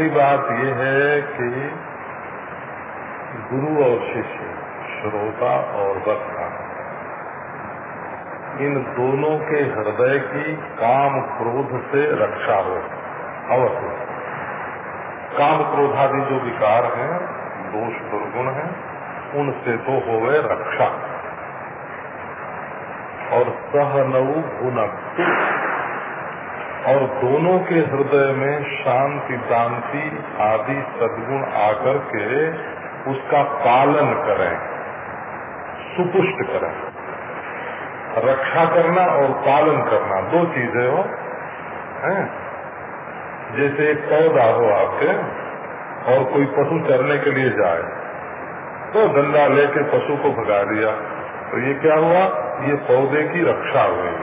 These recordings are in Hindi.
पहली बात ये है कि गुरु और शिष्य, श्रोता और वक्ता, इन दोनों के हृदय की काम क्रोध से रक्षा हो, अवश्य। काम क्रोधादि जो विकार हैं, दोष दुर्गुण हैं, उनसे तो होवे रक्षा। और सहनऊ भुनक्तु। और दोनों के हृदय में शांति, दांति आदि सद्गुण आकर के उसका पालन करें, सुपुष्ट करें। रक्षा करना और पालन करना, दो चीज़ें हो, हैं? जैसे एक पौधा हो आपके, और कोई पशु चरने के लिए जाए तो डंडा लेके पशु को भगा दिया। तो ये क्या हुआ? ये पौधे की रक्षा हुई,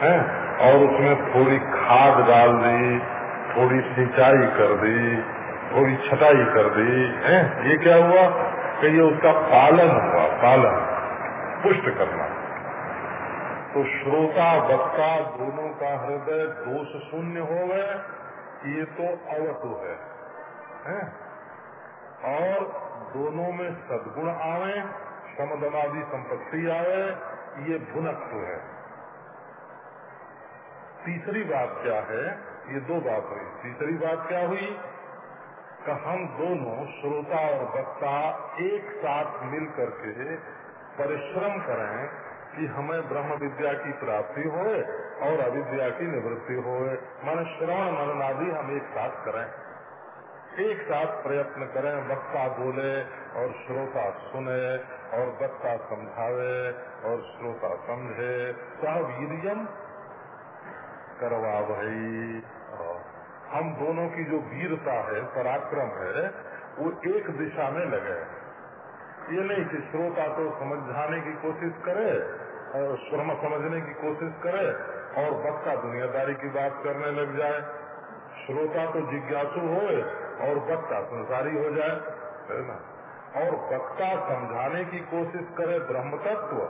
है? और उसमें थोड़ी खाद डाल दी थोड़ी सिंचाई कर दी थोड़ी छटाई कर दी है? ये क्या हुआ? कि ये उसका पालन हुआ पालन पुष्ट करना। तो श्रोता वक्ता दोनों का हृदय दोष शून्य हो गए ये तो अवतु है, है? और दोनों में सदगुण आवे समदमादि संपत्ति आवे ये भुनत्व है। तीसरी बात क्या है? ये दो बात हुई। तीसरी बात क्या हुई? कि हम दोनों श्रोता और वक्ता एक साथ मिल करके परिश्रम करें कि हमें ब्रह्म विद्या की प्राप्ति होए और अविद्या की निवृत्ति होए। मन श्रवण मनन आदि हम एक साथ करें। एक साथ प्रयत्न करें, वक्ता बोले और श्रोता सुने और वक्ता समझावे और श्रोता समझे। सह वीरियम करवा भाई हम दोनों की जो वीरता है, पराक्रम है, वो एक दिशा में लगे। ये नहीं कि श्रोता तो समझाने की कोशिश करे और श्रम समझने की कोशिश करे और वक्ता दुनियादारी की बात करने लग जाए। श्रोता तो जिज्ञासु हो और वक्ता संसारी हो जाए, है ना? और वक्ता समझाने की कोशिश करे ब्रह्म तत्व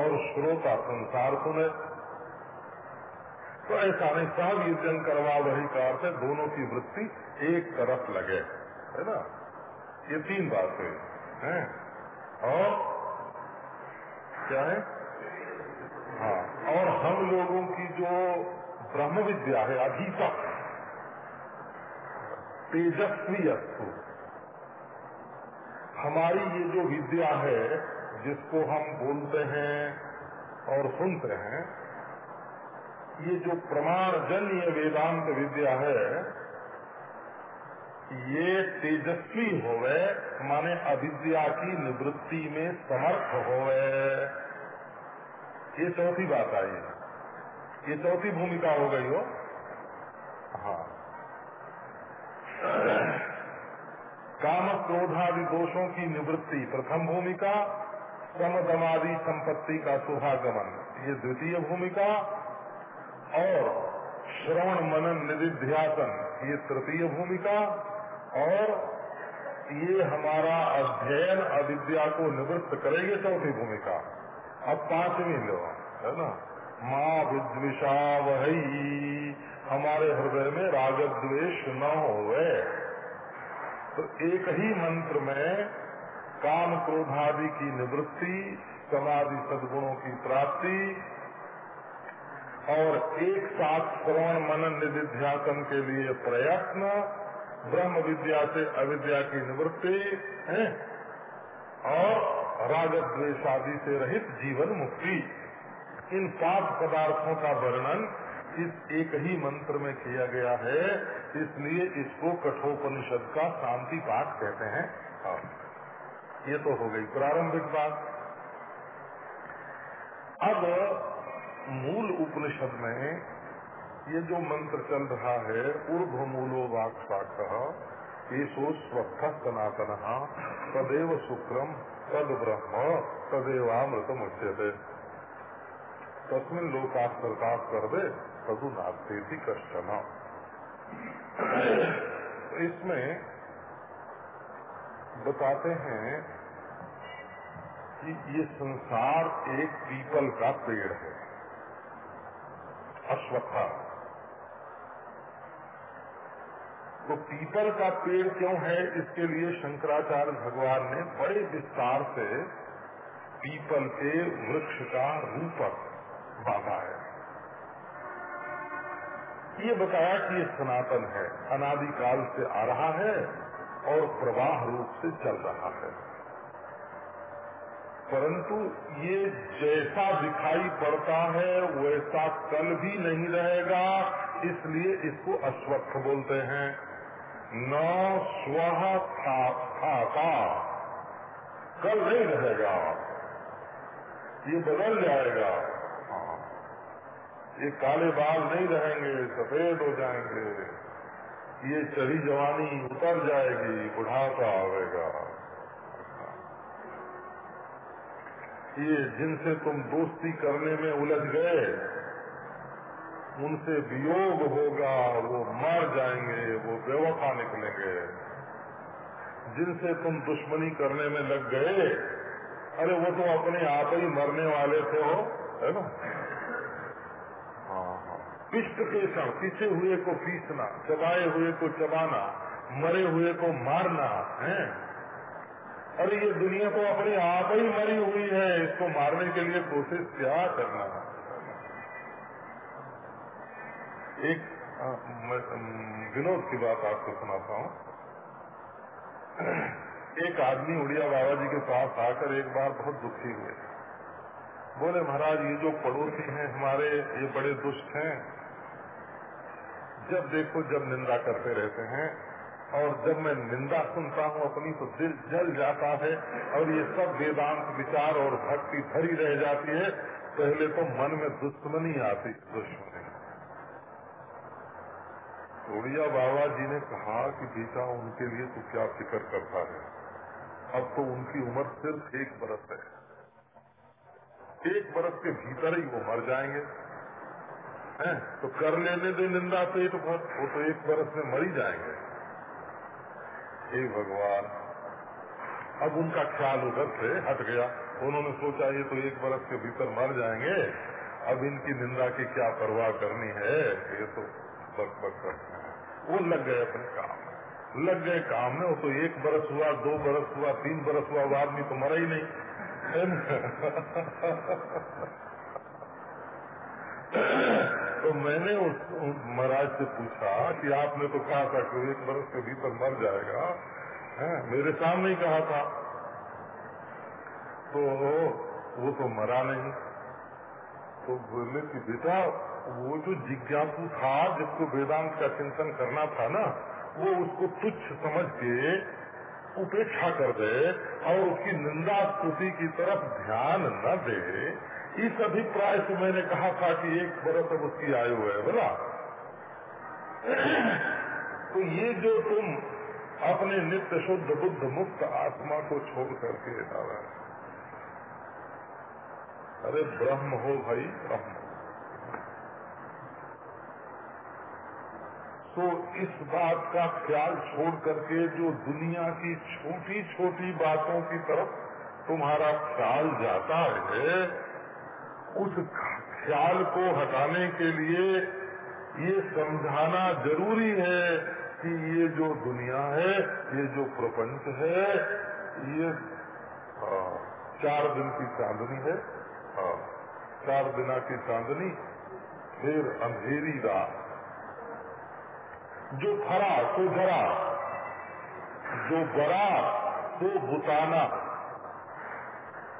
और श्रोता संसार सुने। तो ऐसा नहीं सब युजन करवा वही कार से दोनों की वृत्ति एक तरफ़ लगे, है ना? ये तीन बातें हैं। और क्या है? हाँ और हम लोगों की जो ब्रह्म विद्या है अधीतक तेजस्वी अस्तु, हमारी ये जो विद्या है, जिसको हम बोलते हैं और सुनते हैं ये जो प्रमाण जन्य वेदांत विद्या है, ये तेजस्वी होवे, माने अविद्या की निवृत्ति में समर्थ होवे। ये चौथी बात आई ये चौथी भूमिका हो गई हो? हाँ। काम क्रोधादि दोषों की निवृत्ति, प्रथम भूमिका, समदमादि संपत्ति का शुभागमन, ये द्वितीय भूमिका और श्रवण मनन निधिध्यासन ये तृतीय भूमिका। और ये हमारा अध्ययन अविद्या को निवृत्त करेगी चौथी भूमिका। अब पांचवी लो है ना? माँ विद्विषा वही हमारे हृदय में राग द्वेष न होवे। तो एक ही मंत्र में काम क्रोधादि की निवृत्ति, समाधि सदगुणों की प्राप्ति और एक साथ श्रवण मनन निधिध्यासन के लिए प्रयत्न, ब्रह्म विद्या से अविद्या की निवृत्ति और राजद द्वेशादि से रहित जीवन मुक्ति इन सात पदार्थों का वर्णन इस एक ही मंत्र में किया गया है, इसलिए इसको कठोपनिषद का शांति पाठ कहते हैं हाँ। ये तो हो गई प्रारंभिक बात अब मूल उपनिषद में ये जो मंत्र चल रहा है ऊर्ध मूलो वाक्साक येषो स्वस्थ सनातन, तदेव शुक्रम तद ब्रह्म तदेवामृतम उच्यते तस्मिन लोकात कर दे तदु नास्ते थी कश्चन इसमें बताते हैं कि ये संसार एक पीपल का पेड़ है। अश्वत्था। तो पीपल का पेड़ क्यों है, इसके लिए शंकराचार्य भगवान ने बड़े विस्तार से पीपल के वृक्ष का रूपक बाधा है। ये बताया कि ये सनातन है, अनादिकाल से आ रहा है और प्रवाह रूप से चल रहा है। परंतु ये जैसा दिखाई पड़ता है वैसा कल भी नहीं रहेगा इसलिए इसको अश्वत्थ बोलते हैं। न स्व था था, था। कल नहीं रहेगा। ये बदल जाएगा। ये काले बाल नहीं रहेंगे सफ़ेद हो जाएँगे। ये चली जवानी उतर जाएगी बुढ़ापा आवेगा ये जिनसे तुम दोस्ती करने में उलझ गए, उनसे वियोग होगा, वो मर जाएँगे, वो बेवफा निकलेंगे। जिनसे तुम दुश्मनी करने में लग गए, अरे वो तो अपने आप ही मरने वाले थे हो, है ना? पिष्ट के क्षण पीछे हुए को पीसना, चबाए हुए को चबाना, मरे हुए को मारना, है? अरे ये दुनिया तो अपने आप ही मरी हुई है, इसको मारने के लिए कोशिश क्या करना है? एक विनोद की बात आपको सुनाता हूँ। एक आदमी उड़िया बाबा जी के पास आकर एक बार बहुत दुखी हुए। बोले, महाराज, ये जो पड़ोसी हैं हमारे, ये बड़े दुष्ट हैं। जब देखो, जब निंदा करते रहते हैं और जब मैं निंदा सुनता हूँ, अपनी तो दिल जल जाता है और ये सब वेदांत विचार और भक्ति भरी रह जाती है। पहले तो मन में दुश्मनी आती, दुश्मनी। उड़िया बाबा जी ने कहा कि बेटा, उनके लिए तो क्या फ़िक्र करता है? अब तो उनकी उम्र सिर्फ़ एक बरस है। एक बरस के भीतर ही वो मर जाएँगे। है? तो कर लेने दे निंदा पेट भर वो तो एक बरस में मर ही जाएँगे। हे भगवान। अब उनका ख्याल उधर से हट गया। उन्होंने सोचा, ये तो एक बरस के भीतर मर जाएँगे। अब इनकी निंदा की क्या परवाह करनी है? ये तो बक बक करते हैं। वो लग गए अपने काम लग गए काम में, वो तो एक बरस हुआ, दो बरस हुआ, तीन बरस हुआ, वो आदमी तो मरा ही नहीं। तो मैंने उस, उस महाराज से पूछा कि आपने तो कहा था कि एक बरस के भीतर मर जाएगा है? मेरे सामने ही कहा था। तो वो तो मरा नहीं। तो बोले कि बेटा वो जो जिज्ञासु था जिसको वेदांत का चिंतन करना था ना वो उसको तुच्छ समझ के उपेक्षा कर दे और उसकी निंदा स्तुति की तरफ़ ध्यान न दे। इस अभिप्राय से मैंने कहा था कि एक बरस अब उसकी आयु है, बोला। तो ये जो तुम अपने नित्य शुद्ध बुद्ध मुक्त आत्मा को छोड़ करके अरे ब्रह्म हो भाई, ब्रह्म। तो इस बात का ख्याल छोड़ करके जो दुनिया की छोटी छोटी बातों की तरफ़ तुम्हारा ख्याल जाता है उस ख्याल को हटाने के लिए ये समझाना ज़रूरी है कि ये जो दुनिया है, ये जो प्रपंच है, ये चार दिन की चांदनी है। चार दिना की चांदनी, फिर अंधेरी रात। जो फरा तो जरा, जो बरा तो बुताना।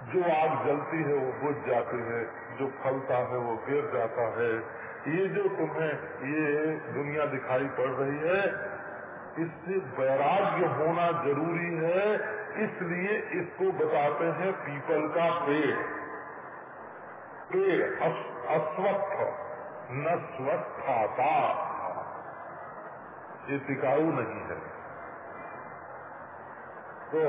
जो आग जलती है, वो बुझ जाती है। जो फलता है वो गिर जाता है। ये जो तुम्हें ये दुनिया दिखाई पड़ रही है, इससे वैराग्य होना ज़रूरी है, इसलिए इसको बताते हैं पीपल का पेड़। पेड़ अस्वस्थ, न स्वस्थाता। ये टिकाऊ नहीं है। तो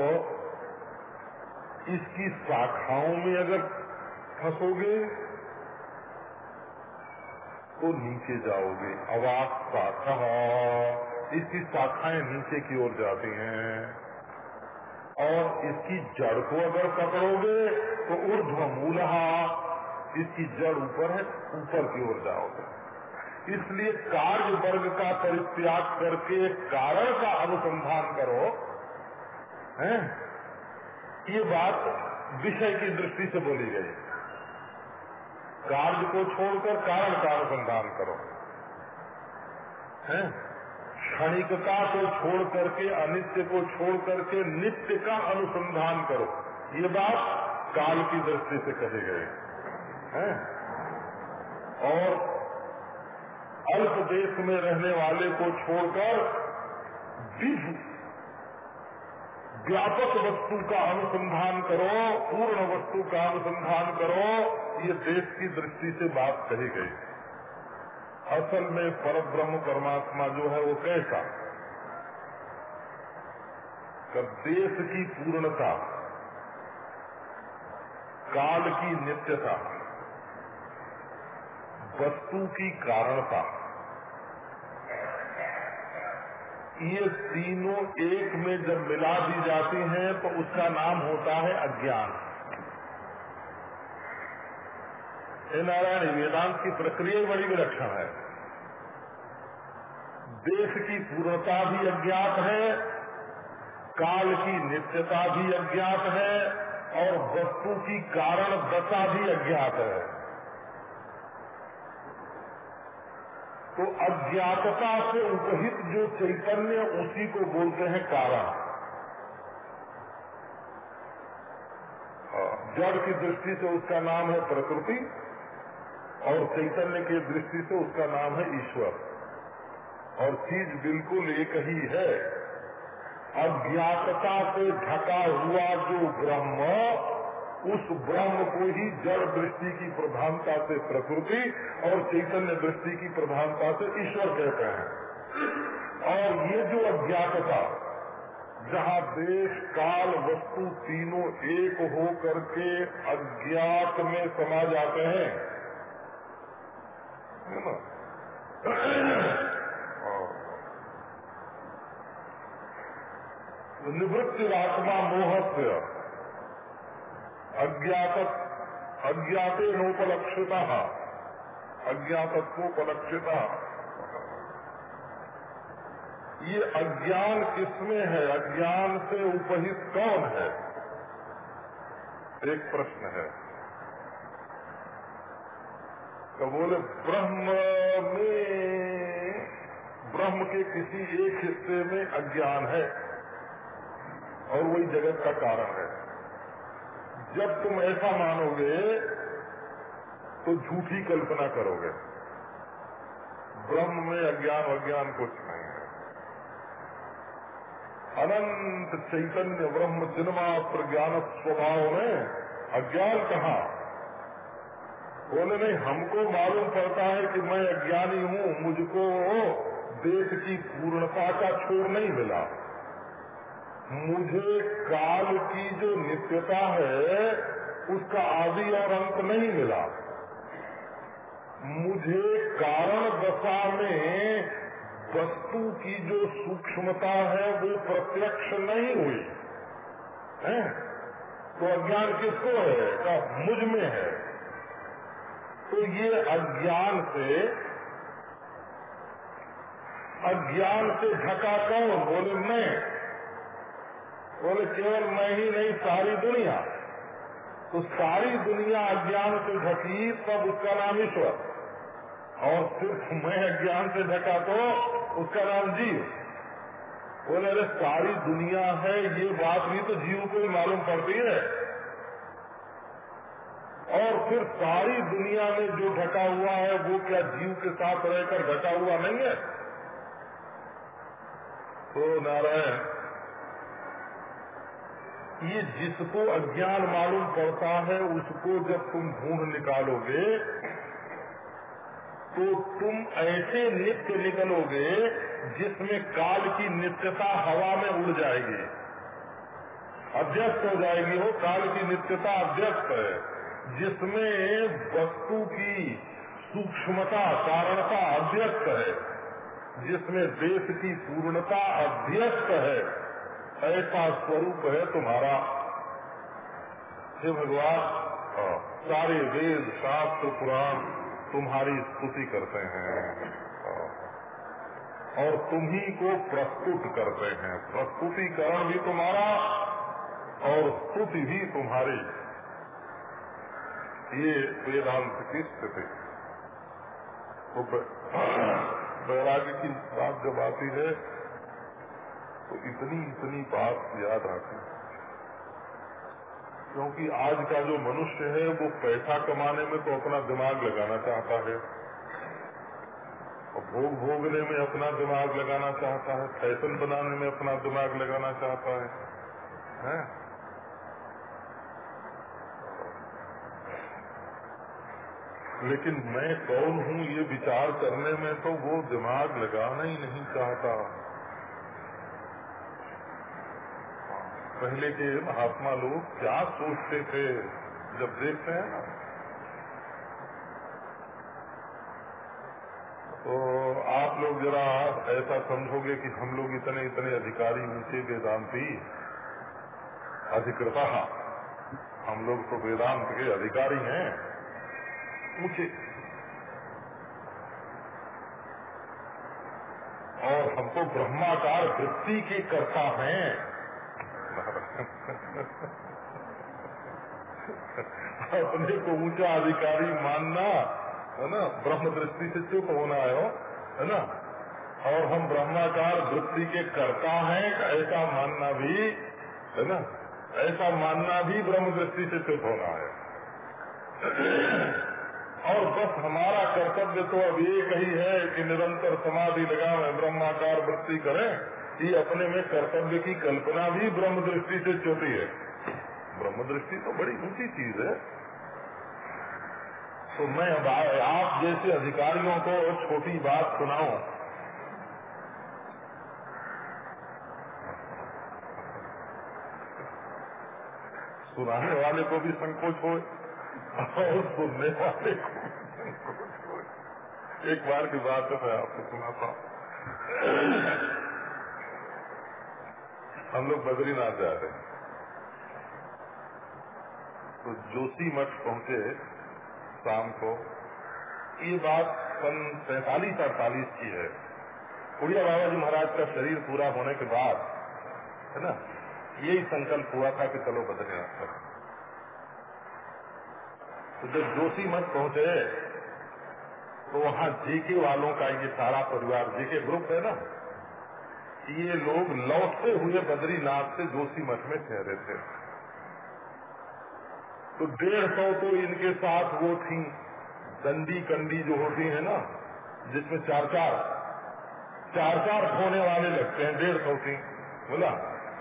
इसकी शाखाओं में अगर फंसोगे तो नीचे जाओगे। अवाक शाखा इसकी शाखाएँ नीचे की ओर जाती हैं। और इसकी जड़ को अगर पकड़ोगे तो ऊर्ध्व मूलहा इसकी जड़ ऊपर है, ऊपर की ओर जाओगे। इसलिए कार्य वर्ग का परित्याग करके कारण का अनुसंधान करो। हैं? ये बात विषय की दृष्टि से बोली गई। कार्य को छोड़कर कारण का अनुसंधान करो। है? क्षणिकता को छोड़ करके, अनित्य को छोड़ करके नित्य का अनुसंधान करो। ये बात काल की दृष्टि से कहे गए हैं? और अल्प देश में रहने वाले को छोड़कर विधि व्यापक वस्तु का अनुसंधान करो, पूर्ण वस्तु का अनुसंधान करो, ये देश की दृष्टि से बात कही गई। असल में पर ब्रह्म परमात्मा जो है वो कैसा? कर देश की पूर्णता, काल की नित्यता, वस्तु की कारणता ये तीनों एक में जब मिला दी जाती हैं तो उसका नाम होता है अज्ञान। नारायण, वेदांत की प्रक्रिया बड़ी विलक्षण है। देश की पूर्णता भी अज्ञात है, काल की नित्यता भी अज्ञात है, और वस्तु की कारण दशा भी अज्ञात है। तो अज्ञातता से उपहित जो चैतन्य, उसी को बोलते हैं कारण जड़ की दृष्टि से उसका नाम है प्रकृति और चैतन्य की दृष्टि से उसका नाम है ईश्वर। और चीज़ बिल्कुल एक ही है। अज्ञातता से ढका हुआ जो ब्रह्म उस ब्रह्म को ही जड़ दृष्टि की प्रधानता से प्रकृति और चैतन्य दृष्टि की प्रधानता से ईश्वर कहते हैं। और ये जो अज्ञातता, जहाँ देश, काल, वस्तु तीनों एक हो करके अज्ञात में समा जाते हैं निवृत्ति आत्मा मोहस्य। अज्ञात अज्ञाते नोपलक्षिता अज्ञातत्वोपलक्षिता। ये अज्ञान किसमें है? अज्ञान से उपहित कौन है? एक प्रश्न है। तो बोले, ब्रह्म में, ब्रह्म के किसी एक हिस्से में अज्ञान है और वही जगत का कारण है। जब तुम ऐसा मानोगे तो झूठी कल्पना करोगे। ब्रह्म में अज्ञान अज्ञान कुछ नहीं है। अनंत चैतन्य ब्रह्म चिन्मात्र ज्ञान स्वभाव में अज्ञान कहा? बोले, नहीं, हमको मालूम पड़ता है कि मैं अज्ञानी हूँ, मुझको देश की पूर्णता का छोर नहीं मिला। मुझे काल की जो नित्यता है, उसका आदि और अंत नहीं मिला। मुझे कारण दशा में वस्तु की जो सूक्ष्मता है, वो प्रत्यक्ष नहीं हुई। है? तो अज्ञान किसको है? का मुझमें है। तो ये अज्ञान से अज्ञान से ढका कौन? बोले मैं। बोले, केवल मैं ही नहीं, सारी दुनिया। तो सारी दुनिया अज्ञान से ढकी, तब उसका नाम ईश्वर। और सिर्फ़ मैं अज्ञान से ढका तो उसका नाम जीव। बोले, अरे, सारी दुनिया है, ये बात भी तो जीव को ही मालूम पड़ती है। और फिर सारी दुनिया में जो ढका हुआ है, वो क्या जीव के साथ रहकर ढका हुआ नहीं है? तो नारायण ये जिसको अज्ञान मालूम पड़ता है, उसको जब तुम ढूंढ निकालोगे तो तुम ऐसे नित्य निकलोगे जिसमें काल की नित्यता हवा में उड़ जाएगी। अध्यस्त हो जाएगी हो काल की नित्यता अध्यस्त है, जिसमें वस्तु की सूक्ष्मता कारणता अध्यस्त है, जिसमें देश की पूर्णता अध्यस्त है। ऐसा स्वरूप है तुम्हारा। हे भगवान हाँ, सारे वेद शास्त्र पुराण तुम्हारी स्तुति करते हैं। हाँ, और तुम्ही को प्रस्तुत करते हैं। प्रस्तुतिकरण भी तुम्हारा और स्तुति भी तुम्हारी। ये वेदांत की स्थिति। तो वैराग्य की बात जब आती है तो इतनी इतनी बात याद आती क्योंकि आज का जो मनुष्य है वो पैसा कमाने में तो अपना दिमाग लगाना चाहता है। और भोग भोगने में अपना दिमाग लगाना चाहता है फ़ैशन बनाने में अपना दिमाग लगाना चाहता है, है? लेकिन मैं कौन हूँ ये विचार करने में तो वो दिमाग लगाना ही नहीं चाहता। पहले के महात्मा लोग क्या सोचते थे जब देखते हैं ना? तो आप लोग जरा ऐसा समझोगे कि हम लोग इतने इतने अधिकारी ऊँचे वेदांती अधिकृता, हम लोग तो वेदांत के अधिकारी हैं। ऊँचे और हम तो ब्रह्माकार वृत्ति के कर्ता हैं। अपने को ऊँचा अधिकारी मानना, है ना, ब्रह्म दृष्टि से चुप होना है है ना? और हम ब्रह्माकार वृत्ति के कर्ता हैं, ऐसा मानना भी, है ना? ऐसा मानना भी ब्रह्म दृष्टि से चुप होना है। और बस हमारा कर्तव्य तो अब एक ही है कि निरंतर समाधि लगावे ब्रह्माकार वृत्ति करें ये अपने में कर्तव्य की कल्पना भी ब्रह्म दृष्टि से छोटी है। ब्रह्म दृष्टि तो बड़ी ऊँची चीज़ है। तो मैं अब आप जैसे अधिकारियों को छोटी बात सुनाऊं। सुनाने वाले को भी संकोच हो और सुनने वाले को संकोच हो एक बार की बात है, मैं आपको सुनाता हूँ। हम लोग बद्रीनाथ जा रहे हैं। तो जोशी मठ पहुँचे शाम को। ये बात सन सैतालीस, अड़तालीस की है। उड़िया बाबा जी महाराज का शरीर पूरा होने के बाद, है ना, यही संकल्प हुआ था कि चलो बद्रीनाथ पर तो जब जोशी मठ पहुँचे तो वहाँ जीके वालों का ये सारा परिवार, जीके ग्रुप है ना ये लोग लौटते हुए बद्रीनाथ से जोशी मठ में ठहरे थे। तो डेढ़ सौ तो इनके साथ वो थी। दंडी कंडी जो होती है ना, जिसमें चार चार चार चार खोने वाले लगते हैं, डेढ़ सौ थी। बोला,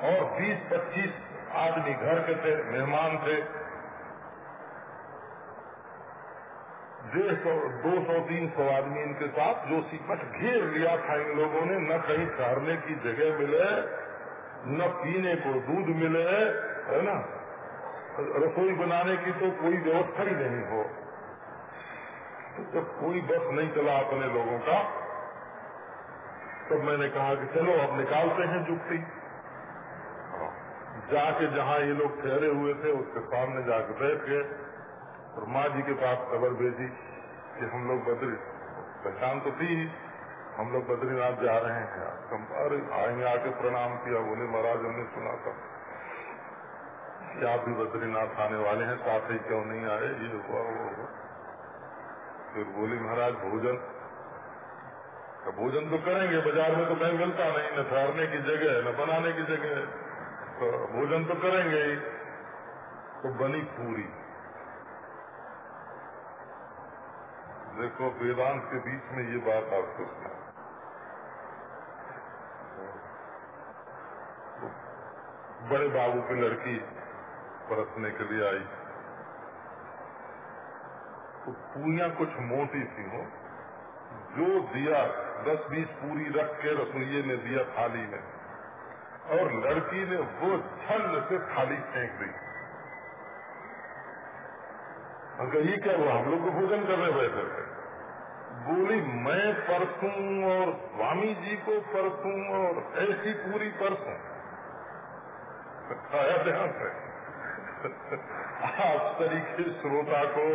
और बीस पच्चीस आदमी घर के थे, मेहमान थे। डेढ़ सौ दो सौ तीन सौ आदमी इनके साथ जो सिपट घेर लिया था इन लोगों ने, न कहीं ठहरने की जगह मिले, न पीने को दूध मिले, है ना? रसोई बनाने की तो कोई व्यवस्था ही नहीं हो। तो जब कोई बस नहीं चला अपने लोगों का, तब मैंने कहा कि चलो अब निकालते हैं जुक्ति। जाके जहाँ ये लोग ठहरे हुए थे, उसके सामने जाके बैठ गए। और माँ जी के पास खबर भेजी कि हम लोग बद्री, पहचान तो थी हम लोग बद्रीनाथ जा रहे हैं हम, अरे आएँगे, आके प्रणाम किया, बोले, महाराज, हमने सुना था। कि आप भी बद्रीनाथ आने वाले हैं, साथ ही क्यों नहीं आए? ये हुआ, वो हुआ। फिर बोली, महाराज, भोजन तो भोजन तो करेंगे, बाज़ार में तो कहीं मिलता नहीं, न ठहरने की जगह है, न बनाने की जगह है। तो भोजन तो करेंगे ही। तो बनी पूरी। देखो, वेदांत के बीच में ये बात आपको बड़े बाबू की लड़की परसने के लिए आई। तो पूरियाँ कुछ मोटी सी हो, जो दिया, दस बीस पूरी रख के रसोइये ने दिया थाली में। और लड़की ने वो छल से थाली फेंक दी। ये क्या हुआ हम लोग को भोजन करने बैठे थे? बोली, मैं परसू और स्वामी जी को परसू और ऐसी पूरी परसू आया ध्यान से। आप तरीके श्रोता को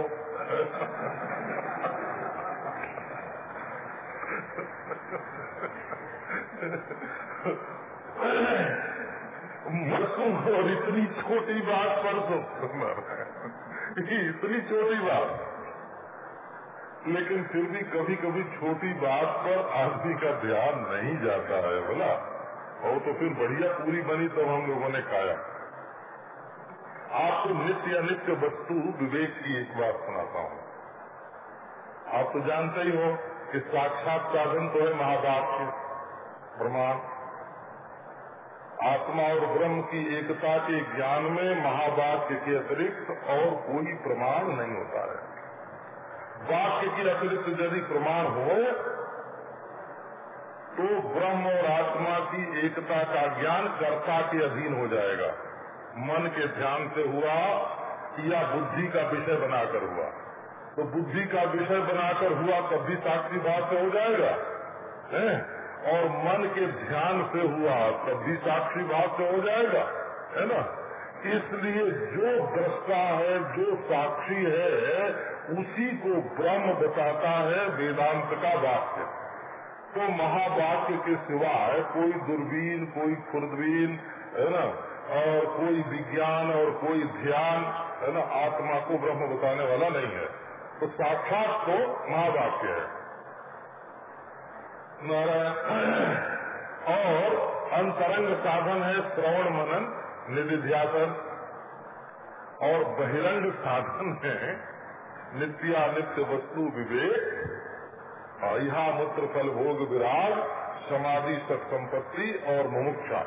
मरसूम और इतनी छोटी बात परसों इतनी छोटी बात। लेकिन फिर भी कभी कभी छोटी बात पर आदमी का ध्यान नहीं जाता है, बोला? और तो फिर बढ़िया पूरी बनी तब तो हम लोगों ने खाया। आपको नित्य अनित्य वस्तु विवेक की एक बात सुनाता हूँ। आप तो जानते ही हो कि साक्षात साधन तो है महावाक्य प्रमाण। आत्मा और ब्रह्म की एकता के ज्ञान में महावाक्य के अतिरिक्त और कोई प्रमाण नहीं होता है। वाक्य के अतिरिक्त यदि प्रमाण हो तो ब्रह्म और आत्मा की एकता का ज्ञान कर्ता के अधीन हो जाएगा। मन के ध्यान से हुआ या बुद्धि का विषय बनाकर हुआ। तो बुद्धि का विषय बनाकर हुआ तब भी साक्षी भाव से हो जाएगा, है? और मन के ध्यान से हुआ तब भी साक्षी भाव से हो जाएगा, है ना? इसलिए जो दृष्टा है, जो साक्षी है, उसी को ब्रह्म बताता है वेदांत का वाक्य। तो महावाक्य के सिवाय कोई दूरबीन, कोई खुर्दबीन, है ना? और कोई विज्ञान और कोई ध्यान, है ना? आत्मा को ब्रह्म बताने वाला नहीं है। तो साक्षात तो महावाक्य है। नारायण, और अंतरंग साधन है श्रवण मनन। निधिध्यासन और बहिरंग साधन है। नित्यानित्य वस्तु विवेक यहाँ मूत्र फल भोग विराग, समाधि सत्संपत्ति और मुमुक्षा।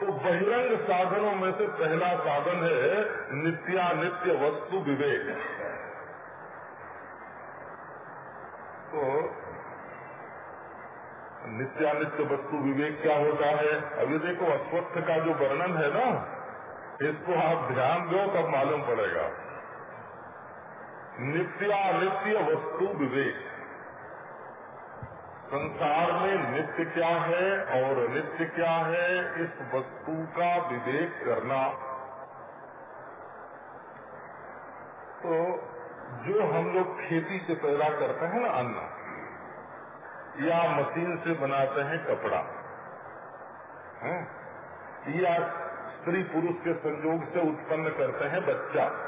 तो बहिरंग साधनों में से पहला साधन है नित्यानित्य वस्तु विवेक। तो नित्यानित्य वस्तु विवेक क्या होता है? अभी देखो, अस्वस्थ का जो वर्णन है ना, इसको आप ध्यान दो, तब मालूम पड़ेगा। नित्यानित्य वस्तु विवेक। संसार में नित्य क्या है और अनित्य क्या है, इस वस्तु का विवेक करना। तो जो हम लोग खेती से पैदा करते हैं ना, अन्न या मशीन से बनाते हैं कपड़ा। है? या स्त्री पुरुष के संयोग से उत्पन्न करते हैं बच्चा।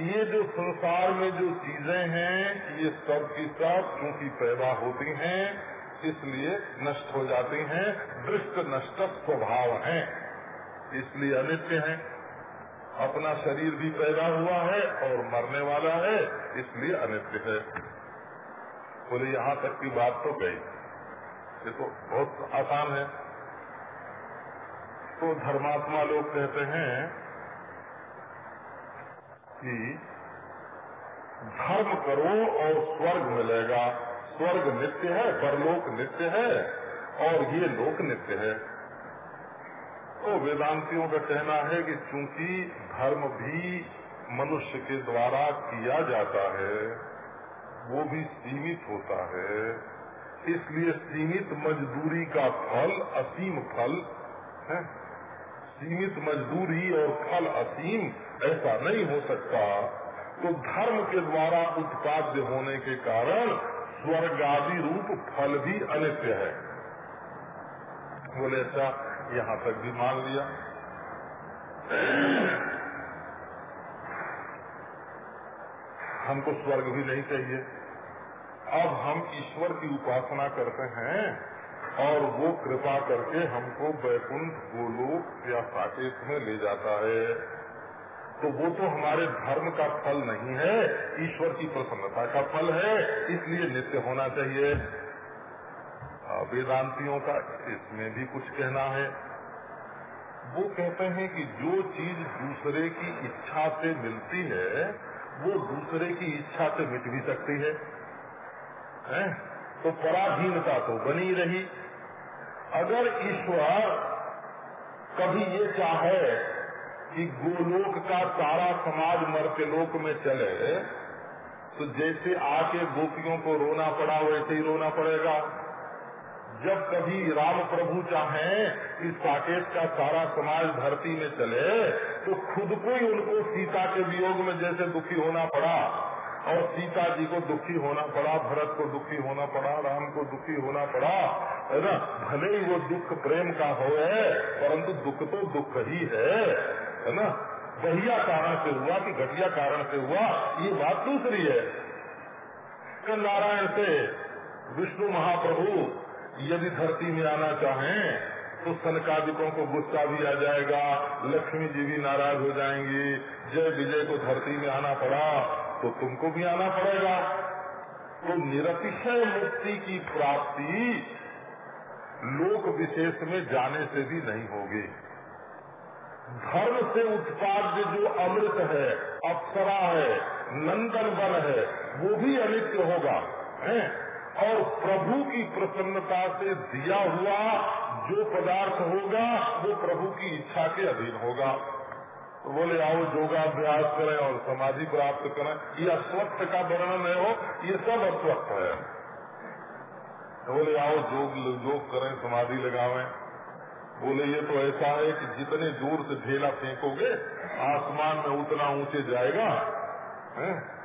ये जो संसार में जो चीज़ें हैं, ये सब की सब क्योंकि पैदा होती हैं, इसलिए नष्ट हो जाती हैं। दृष्ट नष्ट स्वभाव हैं, इसलिए अनित्य हैं। अपना शरीर भी पैदा हुआ है और मरने वाला है, इसलिए अनित्य है। बोले, यहाँ तक की बात तो गई ये तो बहुत आसान है। तो धर्मात्मा लोग कहते हैं कि धर्म करो और स्वर्ग मिलेगा। स्वर्ग नित्य है, परलोक नित्य है और ये लोक नित्य है। तो वेदांतियों का कहना है कि चूँकि धर्म भी मनुष्य के द्वारा किया जाता है वो भी सीमित होता है। इसलिए सीमित मजदूरी का फल, असीम फल, है? सीमित मजदूरी और फल असीम ऐसा नहीं हो सकता। तो धर्म के द्वारा उत्पाद्य होने के कारण स्वर्ग आदि रूप फल भी अनित्य है। बोले अच्छा यहाँ तक भी मान लिया। हमको स्वर्ग भी नहीं चाहिए। अब हम ईश्वर की उपासना करते हैं और वो कृपा करके हमको बैकुंठ गोलोक या साकेत में ले जाता है। तो वो तो हमारे धर्म का फल नहीं है, ईश्वर की प्रसन्नता का फल है, इसलिए नित्य होना चाहिए। वेदांतियों का इसमें भी कुछ कहना है। वो कहते हैं कि जो चीज़ दूसरे की इच्छा से मिलती है वो दूसरे की इच्छा से मिट भी सकती है, है? तो पराधीनता तो बनी रही। अगर ईश्वर कभी ये चाहे कि गोलोक का सारा समाज मरते लोक में चले तो जैसे आके गोपियों को रोना पड़ा वैसे ही रोना पड़ेगा। जब कभी राम प्रभु चाहे कि साकेत का सारा समाज धरती में चले तो खुद को ही उनको सीता के वियोग में जैसे दुखी होना पड़ा, और सीता जी को दुखी होना पड़ा, भरत को दुखी होना पड़ा, राम को दुखी होना पड़ा, है ना? भले ही वो दुख प्रेम का हो है परंतु दुख तो दुख ही है है ना? बढ़िया कारण से हुआ कि घटिया कारण से हुआ, ये बात दूसरी है। नारायण से, विष्णु महाप्रभु यदि धरती में आना चाहें तो सनकादिकों को गुस्सा भी आ जाएगा, लक्ष्मी जी भी नाराज़ हो जाएँगी, जय विजय को धरती में आना पड़ा तो तुमको भी आना पड़ेगा तो निरतिशय मुक्ति की प्राप्ति लोक विशेष में जाने से भी नहीं होगी धर्म से उत्पाद्य जो अमृत है, अप्सरा है, नंदन बन है, वो भी अनित्य होगा, है? और प्रभु की प्रसन्नता से दिया हुआ जो पदार्थ होगा, वो प्रभु की इच्छा के अधीन होगा। तो बोले, आओ योगाभ्यास करें और समाधि प्राप्त करें। ये अस्वस्थ का वर्णन है हो ये सब अस्वस्थ है। तो बोले, आओ योग योग करें, समाधि लगावें। बोले, ये तो ऐसा है कि जितने दूर से ढेला फेंकोगे, आसमान में उतना ऊँचे जाएगा, है?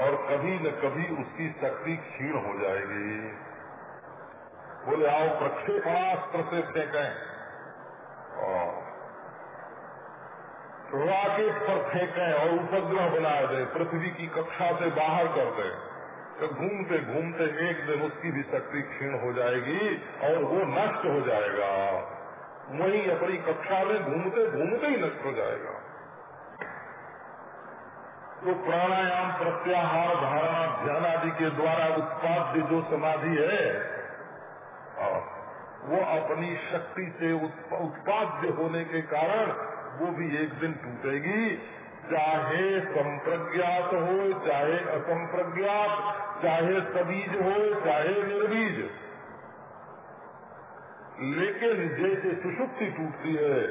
और कभी न कभी उसकी शक्ति क्षीण हो जाएगी। बोले, आओ प्रक्षेपणास्त्र से फेंकें। रॉकेट पर फेंकें और उपग्रह बना दे, पृथ्वी की कक्षा से बाहर कर दे। तो घूमते घूमते एक दिन उसकी भी शक्ति क्षीण हो जाएगी और वो नष्ट हो जाएगा। वही अपनी कक्षा में घूमते घूमते ही नष्ट हो जाएगा। तो प्राणायाम, प्रत्याहार, धारणा, ध्यान आदि के द्वारा उत्पाद्य जो समाधि है वो अपनी शक्ति से उत्पाद्य होने के कारण वो भी एक दिन टूटेगी। चाहे संप्रज्ञात हो, चाहे असंप्रज्ञात, चाहे सबीज हो, चाहे निर्बीज। लेकिन जैसे सुषुप्ति टूटती है,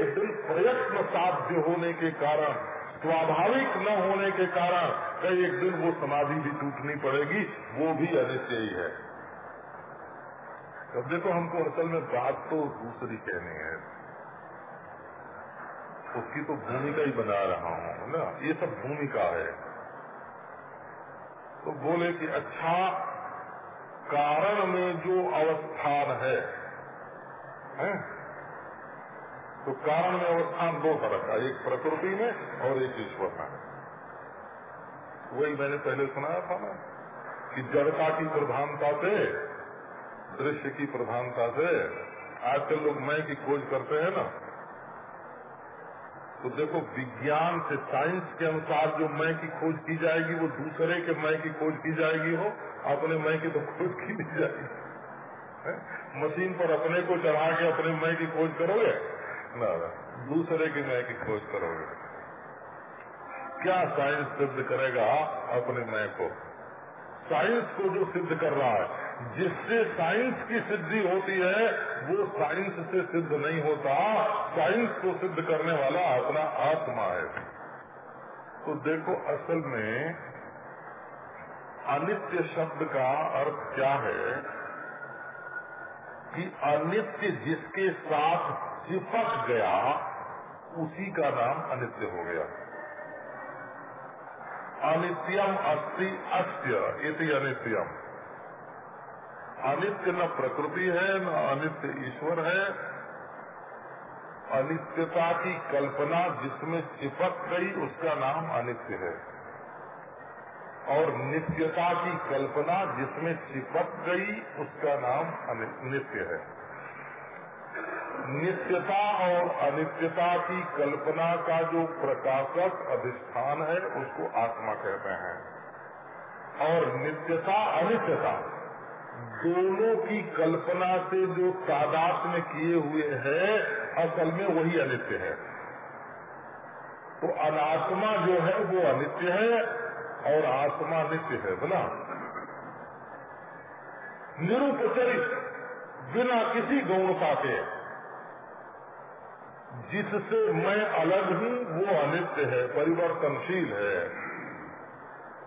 एक दिन प्रयत्न साध्य होने के कारण स्वाभाविक न होने के कारण कई एक दिन वो समाधि भी टूटनी पड़ेगी वो भी अनिश्चय ही है। अब देखो हमको असल में बात तो दूसरी कहनी है। उसकी तो भूमिका ही बना रहा हूँ ना? ये सब भूमिका है। तो बोले कि अच्छा कारण में जो अवस्थान है, है? तो कारण में अवस्थान दो तरह का एक प्रकृति में और एक ईश्वर में। वही मैंने पहले सुनाया था ना, कि जड़ता की प्रधानता से, दृश्य की प्रधानता से, आजकल लोग मैं की खोज करते हैं ना। तो देखो, विज्ञान से साइंस के अनुसार जो मैं की खोज की जाएगी, वो दूसरे के मैं की खोज की जाएगी हो अपने मैं की तो खोज की नहीं जाएगी। मशीन पर अपने को चढ़ा के अपने मैं की खोज करोगे? ना दूसरे के मैं की खोज करोगे? क्या साइंस सिद्ध करेगा अपने मैं को? साइंस को जो सिद्ध कर रहा है, जिससे साइंस की सिद्धि होती है, वो साइंस से सिद्ध नहीं होता। साइंस को सिद्ध करने वाला अपना आत्मा है। तो देखो, असल में अनित्य शब्द का अर्थ क्या है कि अनित्य जिसके साथ चिपक गया, उसी का नाम अनित्य हो गया। अनित्यम अस्ति, अस्य इति अनित्यम। अनित्य न प्रकृति है, न अनित्य ईश्वर है। अनित्यता की कल्पना जिसमें चिपक गई, उसका नाम अनित्य है। और नित्यता की कल्पना जिसमें चिपक गई, उसका नाम नित्य है। नित्यता और अनित्यता की कल्पना का जो प्रकाशक अधिष्ठान है, उसको आत्मा कहते हैं। और नित्यता, अनित्यता, दोनों की कल्पना से जो तादाद में किए हुए है, असल में वही अनित्य है। तो अनात्मा जो है, वो अनित्य है और आत्मा नित्य है बोला निरुपचरित, बिना किसी गौणता के। जिससे मैं अलग हूँ, वो अनित्य है, परिवर्तनशील है।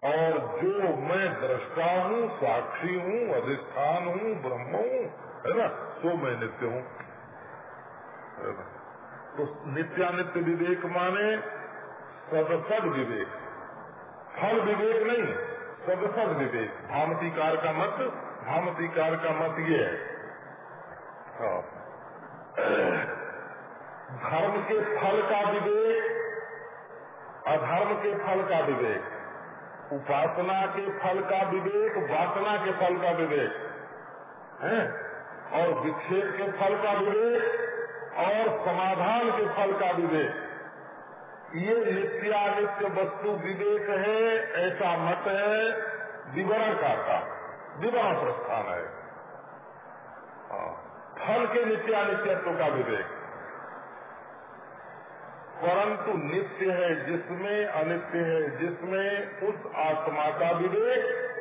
और जो मैं दृष्टा हूँ, साक्षी हूँ, अधिष्ठान हूँ, ब्रह्म हूँ, है ना तो मैं नित्य हूँ। तो नित्यानित्य विवेक माने सदसद विवेक। फल विवेक नहीं, सदसद विवेक। भामतिकार का मत, भामतिकार का मत ये है। हाँ। धर्म के फल का विवेक, अधर्म के फल का विवेक। उपासना के फल का विवेक, वासना के फल का विवेक। है? और विक्षेप के फल का विवेक, और समाधान के फल का विवेक। ये नित्यानित्य वस्तु विवेक है, ऐसा मत है, विवरण का विवरण प्रस्थान है। हाँ। फल के नित्यानित्यत्व का विवेक। परंतु नित्य है जिसमें, अनित्य है जिसमें, उस आत्मा का विवेक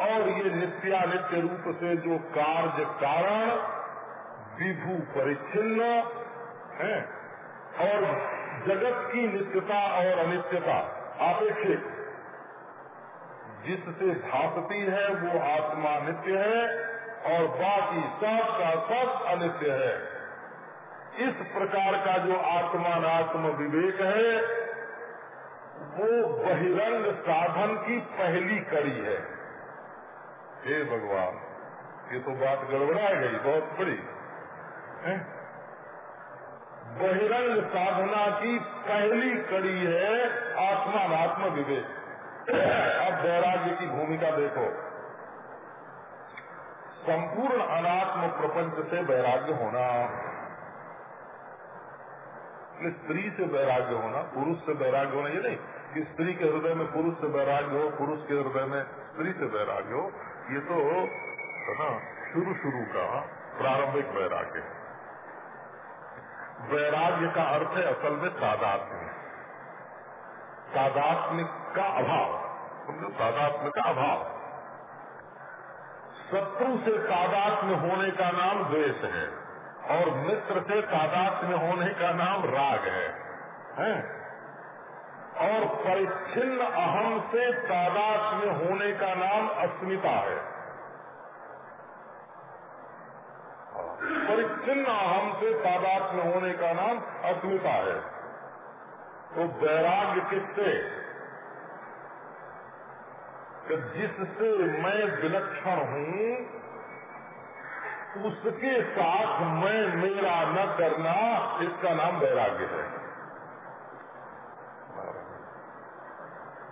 और ये नित्यानित्य रूप से जो कार्य कारण विभू परिच्छिन्न है और जगत की नित्यता और अनित्यता अपेक्षित। जिससे भापती है वो आत्मा नित्य है और बाकी सब का सब अनित्य है। इस प्रकार का जो आत्मात्म विवेक है, वो बहिरंग साधन की पहली कड़ी है। हे भगवान, ये तो बात गड़बड़ा गई, बहुत बड़ी। बहिरंग साधना की पहली कड़ी है आत्मात्म विवेक। अब वैराग्य की भूमिका देखो। संपूर्ण अनात्म प्रपंच से वैराग्य होना। इसलिए स्त्री से वैराग्य होना, पुरुष से वैराग्य होना, ये नहीं कि स्त्री के हृदय में पुरुष से वैराग्य हो, पुरुष के हृदय में स्त्री से वैराग्य हो, ये तो है शुरू शुरू का प्रारंभिक वैराग्य है। वैराग्य का अर्थ है असल में तादात्म्य। तादात्म्य का अभाव, समझो, तादात्म्य का अभाव। शत्रु से तादात्म्य होने का नाम द्वेष है। और मित्र से तादात में होने का नाम राग है, है? और परिच्छिन्न अहम से तादात में होने का नाम अस्मिता है। परिच्छिन्न अहम से तादात में होने का नाम अस्मिता है। तो वैराग्य किससे? जिससे मैं विलक्षण हूँ उसके साथ मैं मेरा न करना, इसका नाम वैराग्य है।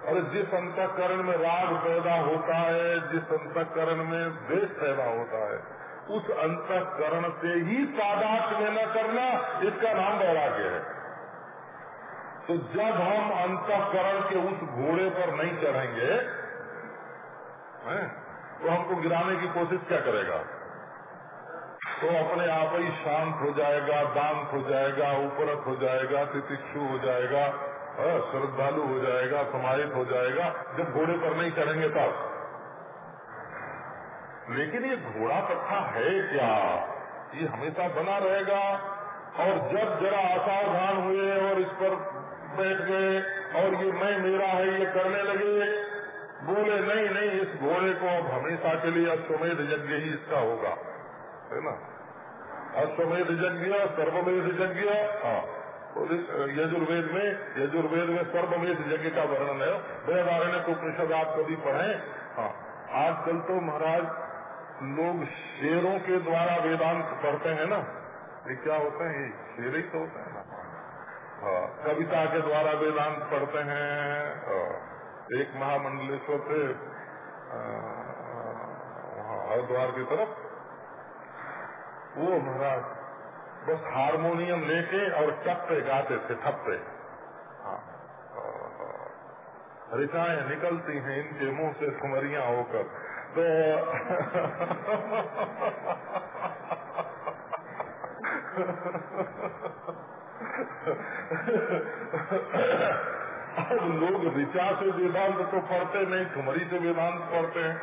और जिस अंतकरण में राग पैदा होता है, जिस अंतकरण में द्वेष पैदा होता है, उस अंतकरण से ही तादात में न करना, इसका नाम वैराग्य है। तो जब हम अंतकरण के उस घोड़े पर नहीं चढ़ेंगे तो हमको गिराने की कोशिश क्या करेगा? तो अपने आप ही शांत हो जाएगा दांत हो जाएगा उपरत हो जाएगा तितिक्षु हो जाएगा हाँ, श्रद्धालु हो जाएगा समाहित हो जाएगा जब घोड़े पर नहीं चढ़ेंगे तब। लेकिन ये घोड़ा कथा है क्या? ये हमेशा बना रहेगा। और जब जरा असावधान हुए और इस पर बैठ गए और ये मैं मेरा है ये करने लगे बोले नहीं नहीं इस घोड़े को अब हमेशा के लिए अश्वमेध यज्ञ ही इसका होगा। है ना? अश्वमेध यज्ञ सर्वमेध यज्ञ हाँ। यजुर्वेद में यजुर्वेद में सर्वमेध यज्ञ का वर्णन है। वेदारण्य को उपनिषद आप कभी पढ़े? हाँ। आजकल तो महाराज लोग शेरों के द्वारा वेदांत पढ़ते हैं ना? ये क्या होते हैं? ये शेर ही तो होते हैं ना? हाँ। कविता के द्वारा वेदांत पढ़ते हैं। एक महामंडलेश्वर थे हरिद्वार की तरफ़ वो महाराज, बस हारमोनियम लेके और टप्पे गाते थे ठप्पे हाँ। रिचाएँ निकलती हैं इनके मुँह से कुमरिया होकर। तो अब लोग ऋचा से वेदांत तो पढ़ते नहीं ठुमरी से वेदांत पढ़ते हैं।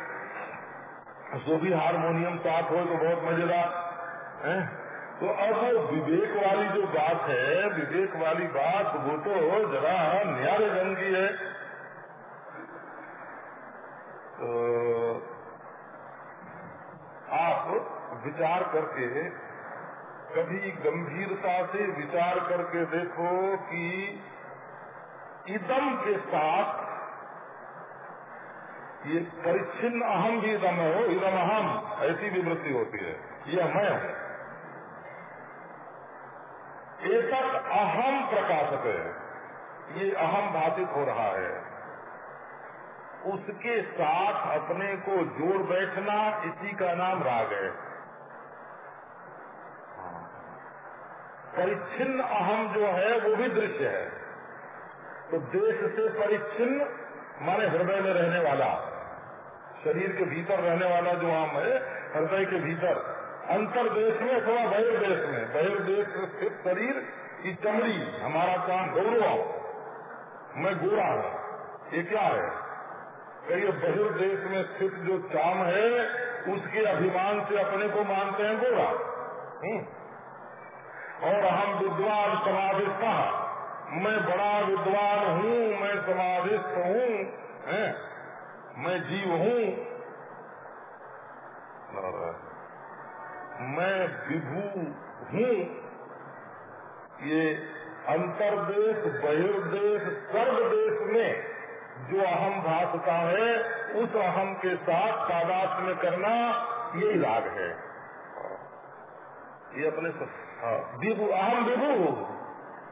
जो भी हारमोनियम साथ हो तो बहुत मज़ेदार। है। तो अब विवेक वाली जो बात है, विवेक वाली बात, वो तो जरा न्यारे ढंग की है। तो आप विचार करके, कभी गंभीरता से विचार करके देखो कि इदम के साथ ये परिच्छिन्न अहम भी इदम हो इदम अहम, ऐसी भी वृत्ति होती है। ये मैं हूँ। एक अहम प्रकाशक है। ये अहम भाषित हो रहा है। उसके साथ अपने को जोड़ बैठना इसी का नाम राग है। परिच्छिन्न अहम जो है, वो भी दृश्य है। तो देश से परिच्छिन्न माने हृदय में रहने वाला, शरीर के भीतर रहने वाला जो आम है, हृदय के भीतर अंतर देश में अथवा बहिर्देश में। बहिर्देश स्थित शरीर की चमड़ी, हमारा काम गौरव मैं गोरा हूँ। ये क्या है? कई बहिर्देश में स्थित जो चाम है, उसके अभिमान से अपने को मानते हैं गोरा। और हम विद्वान समाधिस्थ मैं बड़ा विद्वान हूँ, मैं समाधिस्थ हूँ मैं जीव हूँ। मैं विभू हूँ। ये अंतरदेश बहिर्देश सर्वदेश में जो अहम भाषता है उस अहम के साथ तादात में करना यही लाभ है। ये अपने हाँ, विभू अहम विभू हूँ।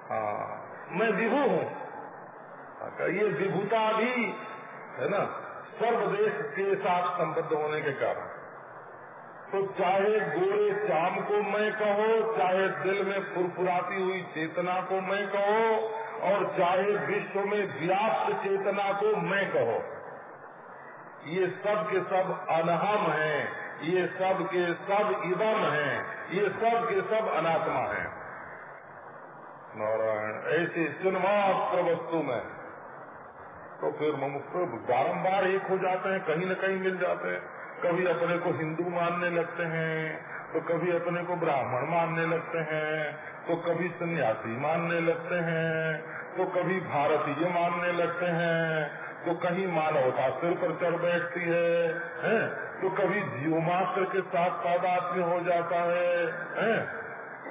हाँ मैं विभू हूँ। ये विभूता भी है ना सर्वदेश के साथ संबद्ध होने के कारण। तो चाहे गोरे चाम को मैं कहो चाहे दिल में फुरफुराती हुई चेतना को मैं कहो और चाहे विश्व में व्याप्त चेतना को मैं कहो ये सब के सब अनहम हैं, ये सब के सब इदम हैं, ये सब के सब अनात्मा हैं। नारायण ऐसे चिन्मात्र वस्तु में तो फिर मनुष्य बारम्बार एक हो जाते हैं कहीं न कहीं मिल जाते हैं कभी अपने को हिंदू मानने लगते हैं तो कभी अपने को ब्राह्मण मानने लगते हैं तो कभी सन्यासी मानने लगते हैं तो कभी भारतीय मानने लगते हैं तो कहीं मानवता सिर पर चढ़ बैठती है, है? तो कभी जीव मात्र के साथ तादाद में हो जाता है, है?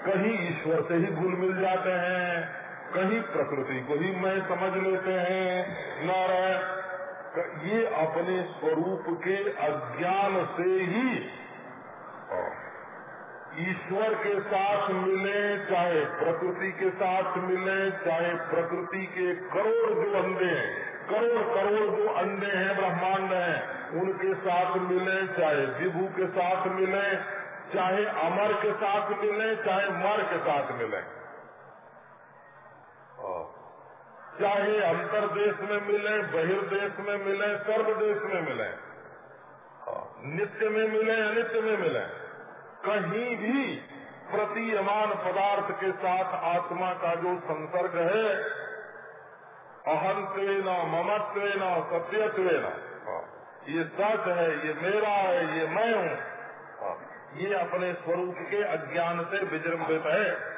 कहीं ईश्वर से ही भूल मिल जाते हैं कहीं प्रकृति को ही मैं समझ लेते हैं नारायण ये अपने स्वरूप के अज्ञान से ही ईश्वर के साथ मिले, चाहे प्रकृति के साथ मिले, चाहे प्रकृति के करोड़ जो अंडे हैं, करोड़ करोड़ जो अंडे हैं, ब्रह्मांड हैं, उनके साथ मिले, चाहे विभू के साथ मिले, चाहे अमर के साथ मिले, चाहे मर के साथ मिले। चाहे अंतर देश में मिले, बहिर्देश में मिले, सर्व देश में मिले, नित्य में मिले, अनित्य में मिले, कहीं भी प्रतीयमान पदार्थ के साथ आत्मा का जो संसर्ग है अहंत्व न ममत्व न सत्यत्व न ये सच है, ये मेरा है, ये मैं हूँ, ये अपने स्वरूप के अज्ञान से विजृंभित है।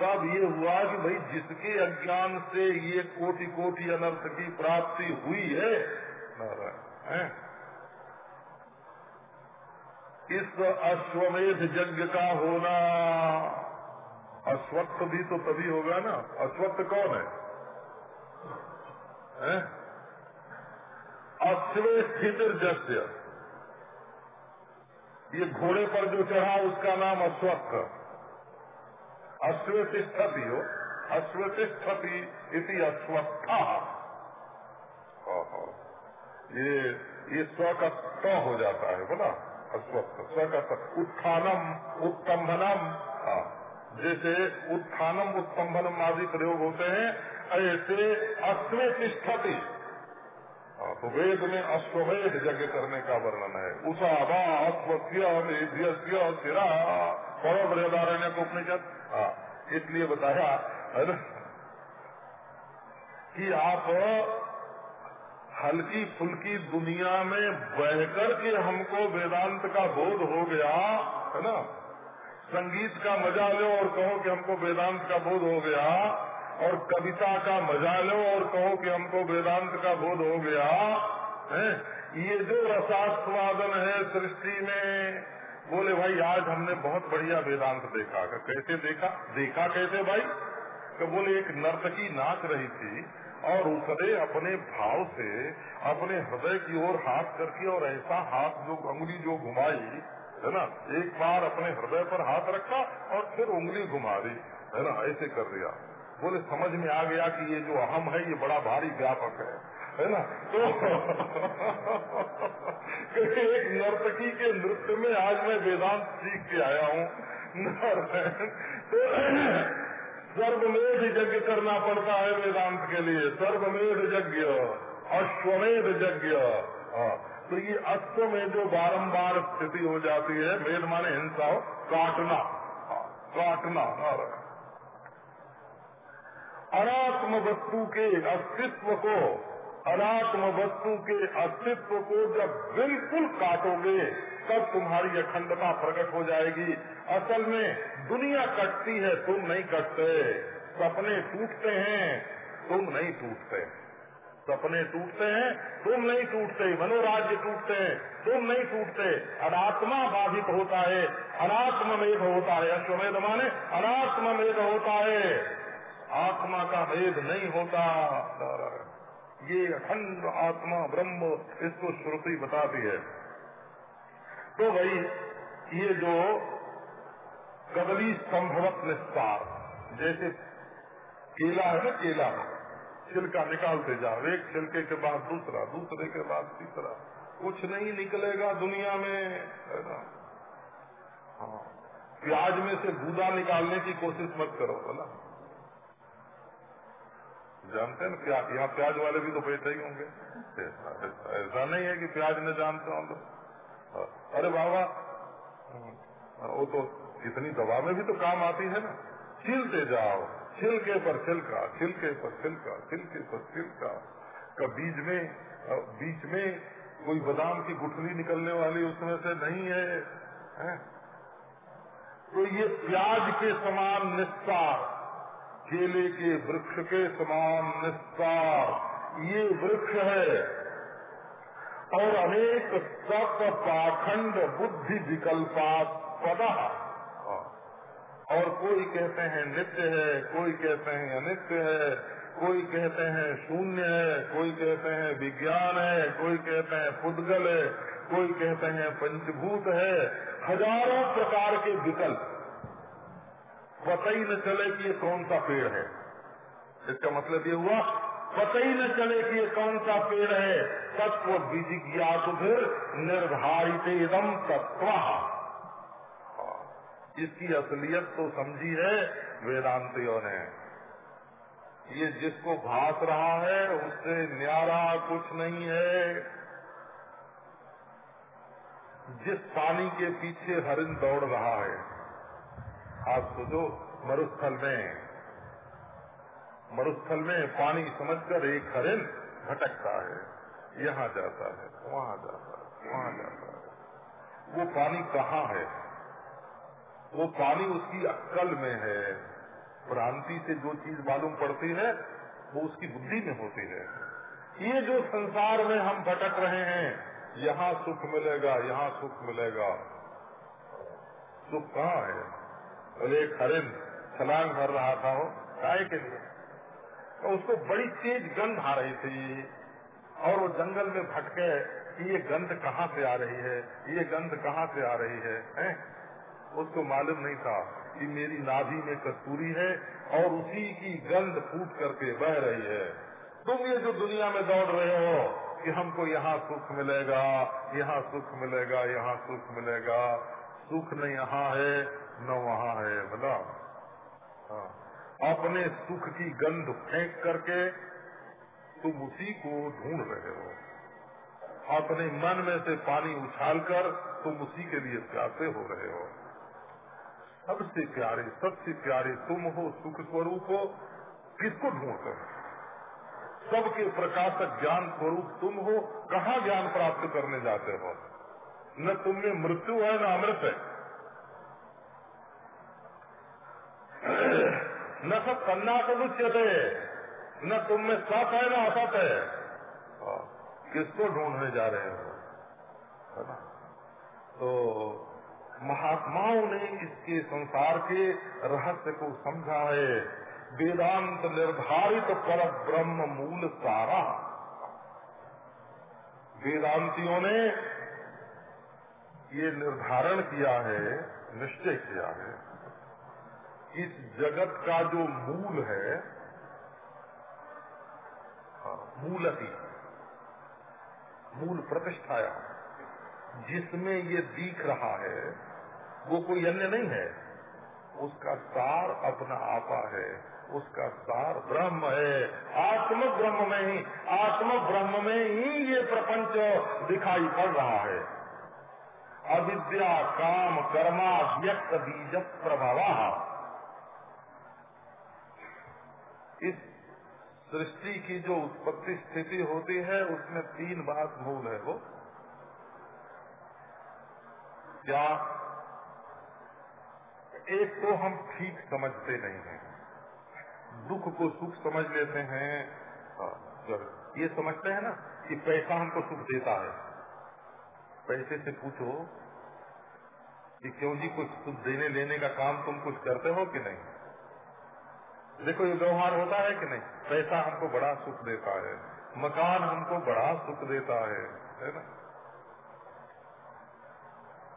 तब ये हुआ कि भाई जिसके अज्ञान से ये कोटि कोटि अनर्थ की प्राप्ति हुई है, है? इस अश्वमेध यज्ञ का होना अश्वत्थ भी तो तभी होगा ना अश्वत्थ कौन है, है? अश्वे स्थित जस्य ये घोड़े पर जो चढ़ा उसका नाम अस्वस्थ अश्वेतिष्ठति हो। अश्वेतिष्ठति इति अस्वस्था ये ये स्व का त हो जाता है, बोला? अस्वस्थ। स्व का उत्थानम उत्तम्भनम जैसे उत्थानम उत्तम्भनम आदि प्रयोग होते हैं, ऐसे अश्वेतिष्ठति तो वेद में अश्वमेध यज्ञ करने का वर्णन है। उषा वा अश्वस्य सिरा पड़ो बृहदारण्य को इसलिए बताया, है ना, कि आप हल्की फुल्की दुनिया में बहकर के हमको वेदांत का बोध हो गया, है ना, संगीत का मज़ा लो और कहो कि हमको वेदांत का बोध हो गया, और कविता का मज़ा लो और कहो कि हमको वेदांत का बोध हो गया, है, ये जो रसास्वादन है सृष्टि में बोले, भाई, आज हमने बहुत बढ़िया वेदांत देखा। का कैसे देखा? देखा कैसे भाई? तो बोले, एक नर्तकी नाच रही थी और उसने अपने भाव से अपने हृदय की ओर हाथ करके और ऐसा हाथ जो उंगली जो घुमाई, है ना, एक बार अपने हृदय पर हाथ रखा और फिर उंगली घुमा दी है ना, ऐसे कर दिया। बोले, समझ में आ गया कि ये जो अहम है, ये बड़ा भारी व्यापक है। है ना? तो एक नर्तकी के नृत्य में आज मैं वेदांत सीख के आया हूँ तो सर्वमेध यज्ञ करना पड़ता है वेदांत के लिए। सर्वमेध यज्ञ, अश्वमेध यज्ञ। तो ये अश्व में जो बारंबार स्थिति हो जाती है वेद माने हिंसा, काटना। काटना अनात्म वस्तु के अस्तित्व को अनात्म वस्तु के अस्तित्व को जब बिल्कुल काटोगे, तब तुम्हारी अखंडता प्रकट हो जाएगी। असल में दुनिया कटती है, तुम नहीं कटते। सपने टूटते हैं, तुम नहीं टूटते। सपने टूटते हैं, तुम नहीं टूटते। मनोराज्य टूटते हैं, तुम नहीं टूटते। अनात्मा बाधित होता है अनात्म मेघ होता है। अश्वमेध माने अनात्म मेघ होता है। आत्मा का भेद नहीं होता। ये अखंड आत्मा ब्रह्म इसको श्रुति बताती है। तो भाई, ये जो कदली संभवत निस्तार, जैसे केला है ना, केला, छिलका निकालते जाओ एक छिलके के बाद दूसरा, दूसरे के बाद तीसरा, कुछ नहीं निकलेगा दुनिया में, है ना? हाँ प्याज में से गूदा निकालने की कोशिश मत करो बोला जानते हैं ना यहाँ प्याज वाले भी तो बैठे ही होंगे। ऐसा नहीं है कि प्याज न जानते हो तो। अरे बाबा वो तो इतनी दवा में भी तो काम आती है ना। छिलते जाओ छिलके पर छिलका छिलके पर छिलका छिलके पर छिलका। का बीज में बीच में कोई बादाम की गुठली निकलने वाली उसमें से नहीं है, है? तो ये प्याज के समान निस्तार। केले के वृक्ष के समान निस्तार। ये वृक्ष है। और अनेक सप पाखंड बुद्धि विकल्पास्पद और कोई कहते हैं नित्य है, कोई कहते हैं अनित्य है, कोई कहते हैं शून्य है, कोई कहते हैं विज्ञान है, कोई कहते हैं पुद्गल है, कोई कहते हैं पंचभूत है। हज़ारों प्रकार के विकल्प। पता ही न चले कि ये कौन सा पेड़ है। इसका मतलब ये हुआ, पता ही न चले कि ये कौन सा पेड़ है। तत्व विजिज्ञात फिर निर्धारित एकदम तत्व इसकी असलियत तो समझी है वेदांतियों ने। ये जिसको भास रहा है, उससे न्यारा कुछ नहीं है। जिस पानी के पीछे हरिन दौड़ रहा है आप सोचो, मरुस्थल में मरुस्थल में पानी समझकर एक हरिन भटकता है, यहाँ जाता है, वहाँ जाता है, वहाँ जाता है। वो पानी कहाँ है? वो पानी उसकी अक्कल में है। भ्रांति से जो चीज़ मालूम पड़ती है, वो उसकी बुद्धि में होती है। ये जो संसार में हम भटक रहे हैं, यहाँ सुख मिलेगा, यहाँ सुख मिलेगा। सुख कहाँ है? बोले एक हरिन छलांग भर रहा था वो काय के लिए। तो उसको बड़ी तेज गंध आ रही थी और वो जंगल में भटके कि ये गंध कहाँ से आ रही है ये गंध कहाँ से आ रही है, है? उसको मालूम नहीं था कि मेरी नाभि में कस्तूरी है और उसी की गंध फूट करके बह रही है। तुम ये जो दुनिया में दौड़ रहे हो कि हमको यहाँ सुख मिलेगा यहाँ सुख मिलेगा यहाँ सुख मिलेगा। सुख न यहाँ है न वहाँ है बोला हाँ। अपने सुख की गंध फेंक करके तुम उसी को ढूंढ रहे हो। अपने मन में से पानी उछालकर तुम उसी के लिए प्यासे हो रहे हो। सबसे प्यारे सबसे प्यारे तुम हो सुख स्वरूप हो। किसको ढूंढते हो? सबके प्रकाशक ज्ञान स्वरूप तुम हो। कहाँ ज्ञान प्राप्त करने जाते हो? न तुम में मृत्यु है, न अमृत है। न सब कन्ना कदुच्यते न तुम में सत है न असत है, किसको ढूँढने जा रहे है? तो महात्माओं ने इसके संसार के रहस्य को समझा है। वेदांत निर्धारित पर ब्रह्म मूल सारा। वेदांतियों ने ये निर्धारण किया है, निश्चय किया है। इस जगत का जो मूल है हाँ, मूलति मूल प्रतिष्ठाया जिसमें ये दिख रहा है वो कोई अन्य नहीं है। उसका सार अपना आपा है उसका सार ब्रह्म है। आत्म ब्रह्म में ही आत्म ब्रह्म में ही ये प्रपंच दिखाई पड़ रहा है। अविद्या काम कर्मा व्यक्त बीज प्रभाव इस सृष्टि की जो उत्पत्ति स्थिति होती है उसमें तीन बात मूल है वो। क्या एक तो हम ठीक समझते नहीं हैं। दुख को सुख समझ लेते हैं। हाँ, ये समझते हैं ना कि पैसा हमको सुख देता है। पैसे से पूछो कि क्यों जी कुछ सुख देने लेने का काम तुम कुछ करते हो कि नहीं? देखो, ये व्यवहार होता है कि नहीं? पैसा हमको बड़ा सुख देता है। मकान हमको बड़ा सुख देता है। है ना?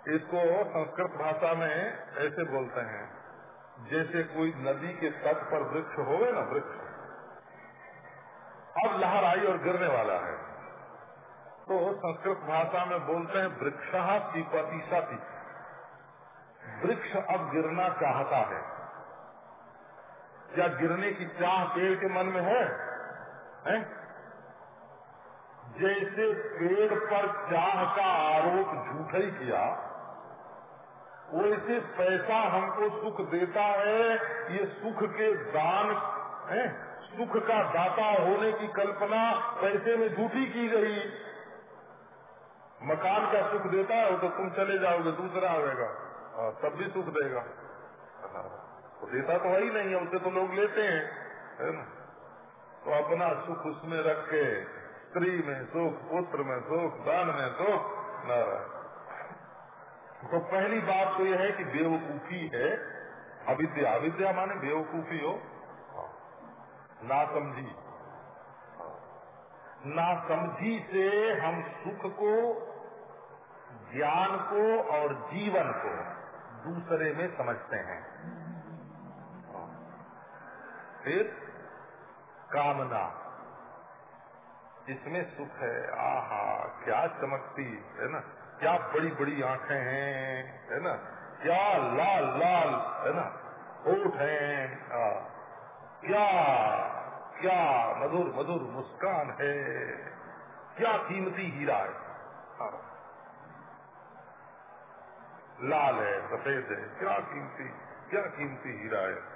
इसको संस्कृत भाषा में ऐसे बोलते हैं, जैसे कोई नदी के तट पर वृक्ष होवे ना, वृक्ष। अब लहर आई और गिरने वाला है। तो संस्कृत भाषा में बोलते हैं, वृक्ष की सती वृक्ष अब गिरना चाहता है। क्या गिरने की चाह पेड़ के मन में है, है? जैसे पेड़ पर चाह का आरोप झूठा ही किया वैसे पैसा हमको सुख देता है ये सुख के दान है? सुख का दाता होने की कल्पना पैसे में झूठी की गई। मकान का सुख देता है तो तुम चले जाओगे दूसरा आएगा तब भी सुख देगा। तो देता तो वही नहीं है उसे तो लोग लेते हैं, है ना? तो अपना सुख उसमें रख के, स्त्री में सुख, पुत्र में सुख दान में सुख, नारायण। तो पहली बात तो यह है कि बेवकूफ़ी है, अविद्या। अविद्या माने बेवकूफ़ी हो। ना समझी। ना समझी से हम सुख को, ज्ञान को और जीवन को दूसरे में समझते हैं। फिर कामना। इसमें सुख है। आहा, क्या चमकती, है ना? क्या बड़ी बड़ी आँखें हैं, है ना? क्या लाल लाल, है ना? होठ है क्या क्या मधुर मधुर मुस्कान है। क्या कीमती हीरा है। हाँ। लाल है, सफ़ेद है। क्या कीमती क्या कीमती हीरा है।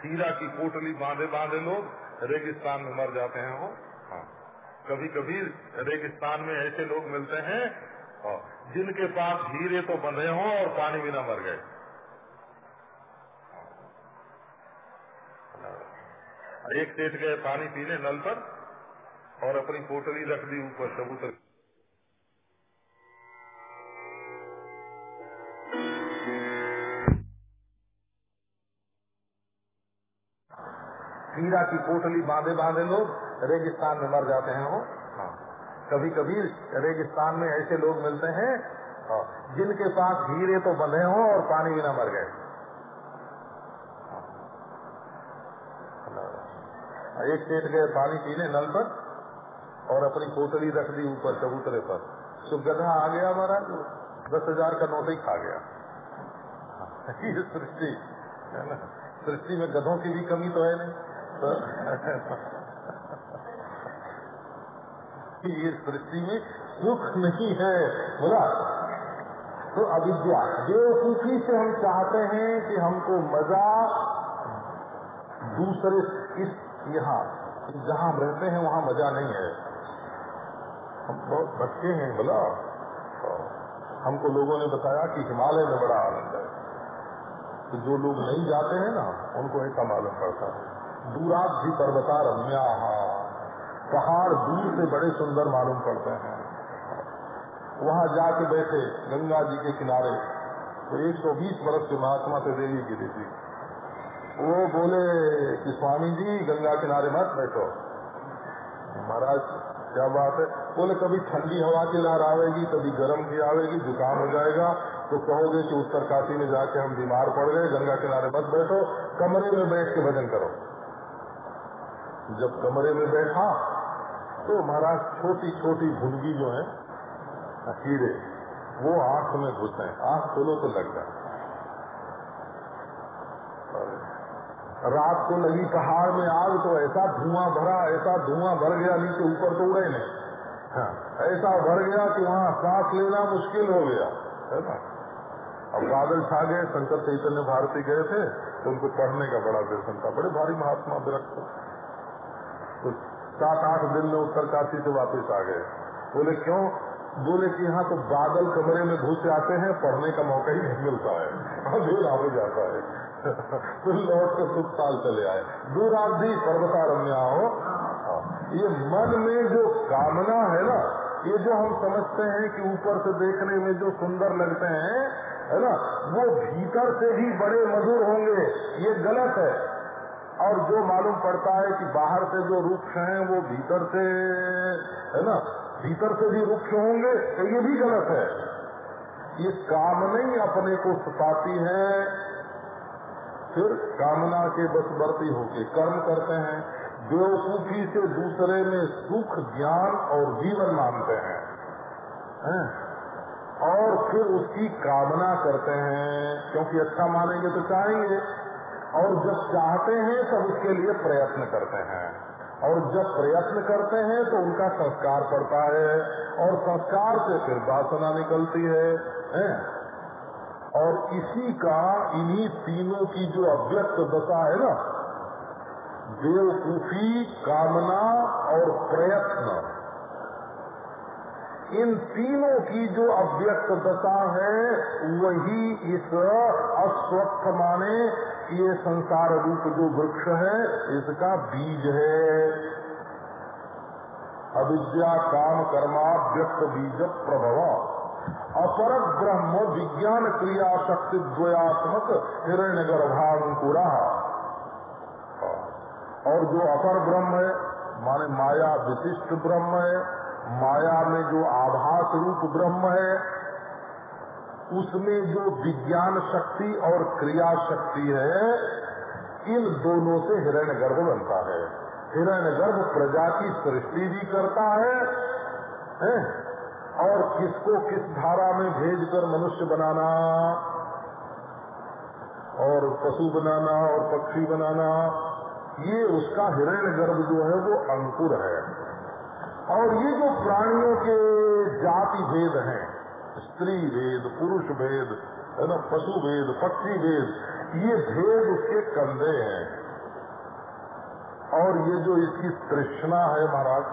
हीरा की पोटली बांधे बांधे लोग, रेगिस्तान में मर जाते हैं वो। हाँ। कभी कभी रेगिस्तान में ऐसे लोग मिलते हैं जिनके पास हीरे तो बंधे हों और पानी भी न मर गए। एक सेठ गए पानी पीने नल पर और अपनी पोटली रख दी ऊपर कबूतर की पोटली बांधे बांधे लोग रेगिस्तान में मर जाते हैं वो। हाँ। कभी कभी रेगिस्तान में ऐसे लोग मिलते हैं हाँ, जिनके पास हीरे तो बंधे हों और पानी भी बिना मर गए। हाँ। एक सेठ गए पानी पीने नल पर और अपनी पोटली रख दी ऊपर चबूतरे पर। तो गधा आ गया महाराज दस हज़ार का नोट ही खा गया। सृष्टि है ना? सृष्टि में गधों की भी कमी तो है नहीं। ये सृष्टि में सुख नहीं है, बोला। तो अविद्या बेवकूफ़ी से हम चाहते हैं कि हमको मज़ा दूसरे इस यहाँ, जहाँ हम रहते हैं, वहाँ मज़ा नहीं है। हम बहुत भटके हैं, बोला। हमको लोगों ने बताया कि हिमालय में बड़ा आनंद है। तो जो लोग नहीं जाते हैं ना, उनको ऐसा मालूम पड़ता है। दूरात भी पर्वता रम्या पहाड़ दूर से बड़े सुंदर मालूम पड़ते हैं। वहाँ जाके बैठे गंगा जी के किनारे तो 120 वर्ष के महात्मा से देवी गिरी थी। वो बोले कि स्वामी जी, गंगा किनारे मत बैठो। महाराज, क्या बात है? बोले, कभी ठंडी हवा की लहर आवेगी, कभी गर्म की आवेगी, जुकाम हो जाएगा। तो कहोगे कि उत्तर काशी में जाके हम बीमार पड़ गए, गंगा किनारे मत बैठो, कमरे में बैठ के भजन करो। जब कमरे में बैठा तो महाराज छोटी छोटी भुनगी जो है हीरे वो आँख में घुसे आँख खोलो तो लग जाए। रात को लगी पहाड़ में आग तो ऐसा धुआँ भरा ऐसा धुआँ भर गया नीचे ऊपर तो उड़े नहीं। हाँ, ऐसा भर गया कि वहाँ सांस लेना मुश्किल हो गया है ना? अब बादल छा गए शंकर चैतन्य भारती गए थे तो उनको पढ़ने का बड़ा दर्शन था बड़े भारी महात्मा विरक्त। तो सात आठ दिन में उत्तर काशी से वापस आ गए। बोले, क्यों? बोले कि यहाँ तो बादल कमरे में घुस जाते हैं, पढ़ने का मौका ही नहीं मिलता है। अंधेरा हो जाता है। तो लौट के सुख साल चले आए। दूराधि पर्वता रम्या हो। ये मन में जो कामना है ना, ये जो हम समझते हैं कि ऊपर से देखने में जो सुंदर लगते हैं, है ना, वो भीतर से ही बड़े मधुर होंगे। ये गलत है। और जो मालूम पड़ता है कि बाहर से जो वृक्ष हैं, वो भीतर से, है ना? भीतर से भी वृक्ष होंगे तो ये भी गलत है। ये कामना ही अपने को सताती है। फिर कामना के बस बढ़ती होके कर्म करते हैं। बेवकूफ़ी से दूसरे में सुख, ज्ञान और जीवन मानते हैं। है? और फिर उसकी कामना करते हैं। क्योंकि अच्छा मानेंगे तो चाहेंगे। और जब चाहते हैं तब उसके लिए प्रयत्न करते हैं और जब प्रयत्न करते हैं तो उनका संस्कार पड़ता है और संस्कार से फिर वासना निकलती है, है? और इसी का इन्हीं तीनों की जो अव्यक्त दशा है ना बेवकूफ़ी कामना और प्रयत्न इन तीनों की जो अव्यक्त दशा है वही इस अस्वस्थ माने ये संसार रूप जो वृक्ष है, इसका बीज है। अविद्या काम कर्मा व्यक्त बीज प्रभव। अपर ब्रह्म विज्ञान क्रिया शक्ति द्वयात्मक हिरण्य गर्भांकुरा और जो अपर ब्रह्म है, माने माया विशिष्ट ब्रह्म है, माया में जो आभास रूप ब्रह्म है उसमें जो विज्ञान शक्ति और क्रिया शक्ति है इन दोनों से हिरण्य गर्भ बनता है। हिरण्य गर्भ प्रजा की सृष्टि भी करता है, है? और किसको किस धारा में भेजकर मनुष्य बनाना? और पशु बनाना और पक्षी बनाना ये उसका हिरण्य गर्भ जो है वो अंकुर है। और ये जो प्राणियों के जाति भेद हैं स्त्री भेद पुरुष भेद है ना, पशु भेद पक्षी भेद ये भेद उसके कंधे हैं। और ये जो इसकी तृष्णा है महाराज,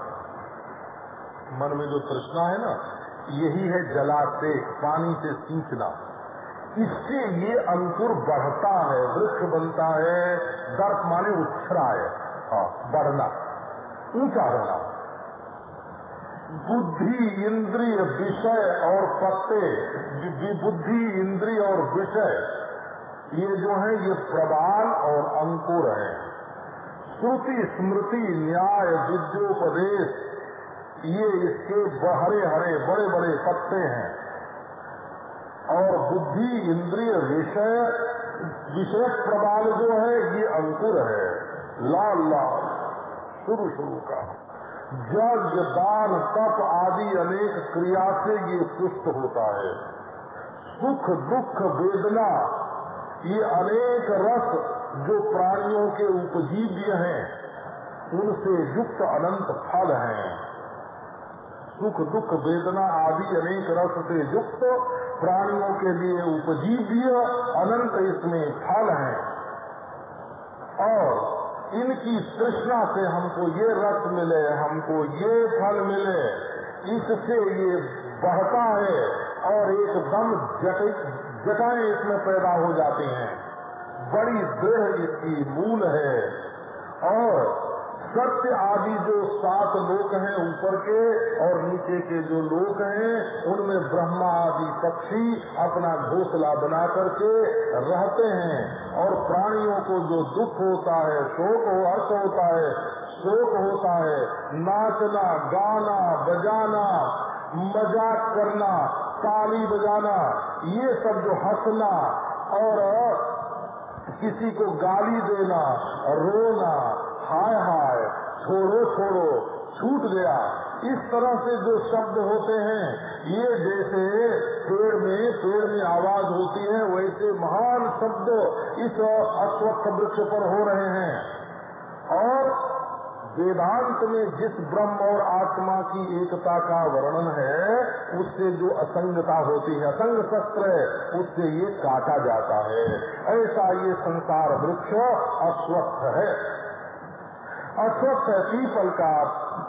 मन में जो तृष्णा है ना, यही है जलाते, पानी से सींचना। इससे ये अंकुर बढ़ता है, वृक्ष बनता है दर्प माने उछरा है हाँ बढ़ना, ऊँचा होना। बुद्धि इंद्रिय विषय और पत्ते बुद्धि इंद्रिय और विषय, ये जो है, ये प्रबाल और अंकुर है। श्रुति, स्मृति, न्याय, विद्योपदेश, ये इसके हरे हरे, बड़े बड़े पत्ते हैं। और बुद्धि, इंद्रिय, विषय विषय प्रबाल जो है, ये अंकुर है। लाल लाल, शुरू शुरू का। जग दान तप आदि अनेक क्रिया से ये पुष्ट होता है। सुख, दुख, वेदना, ये अनेक रस जो प्राणियों के उपजीव्य हैं, उनसे युक्त अनंत फल हैं। सुख, दुख, वेदना आदि अनेक रस से युक्त प्राणियों के लिए उपजीव्य अनंत इसमें फल हैं। और इनकी तृष्णा से हमको ये रस मिले, हमको ये फल मिले, इससे ये बढ़ता है और एकदम जटाएँ इसमें पैदा हो जाती हैं। बड़ी दृढ़ इसकी मूल है और सत्य आदि जो सात लोक हैं ऊपर के और नीचे के जो लोक हैं, उनमें ब्रह्मा आदि पक्षी अपना घोसला बना करके रहते हैं। और प्राणियों को जो दुख होता है, शोक हो अर्थ होता है, शोक होता है, नाचना, गाना, बजाना, मज़ाक करना, ताली बजाना, ये सब जो हंसना और किसी को गाली देना, रोना हाय हाय, छोड़ो छोड़ो, छूट गया। इस तरह से जो शब्द होते हैं, ये जैसे पेड़ में पेड़ में आवाज़ होती है, वैसे महान शब्द इस अश्वत्थ वृक्ष पर हो रहे हैं। और वेदांत में जिस ब्रह्म और आत्मा की एकता का वर्णन है, उससे जो असंगता होती है, असंग शस्त्र है, उससे ये काटा जाता है। ऐसा ये संसार वृक्ष अस्वस्थ है। अस्वस्थ है पीपल का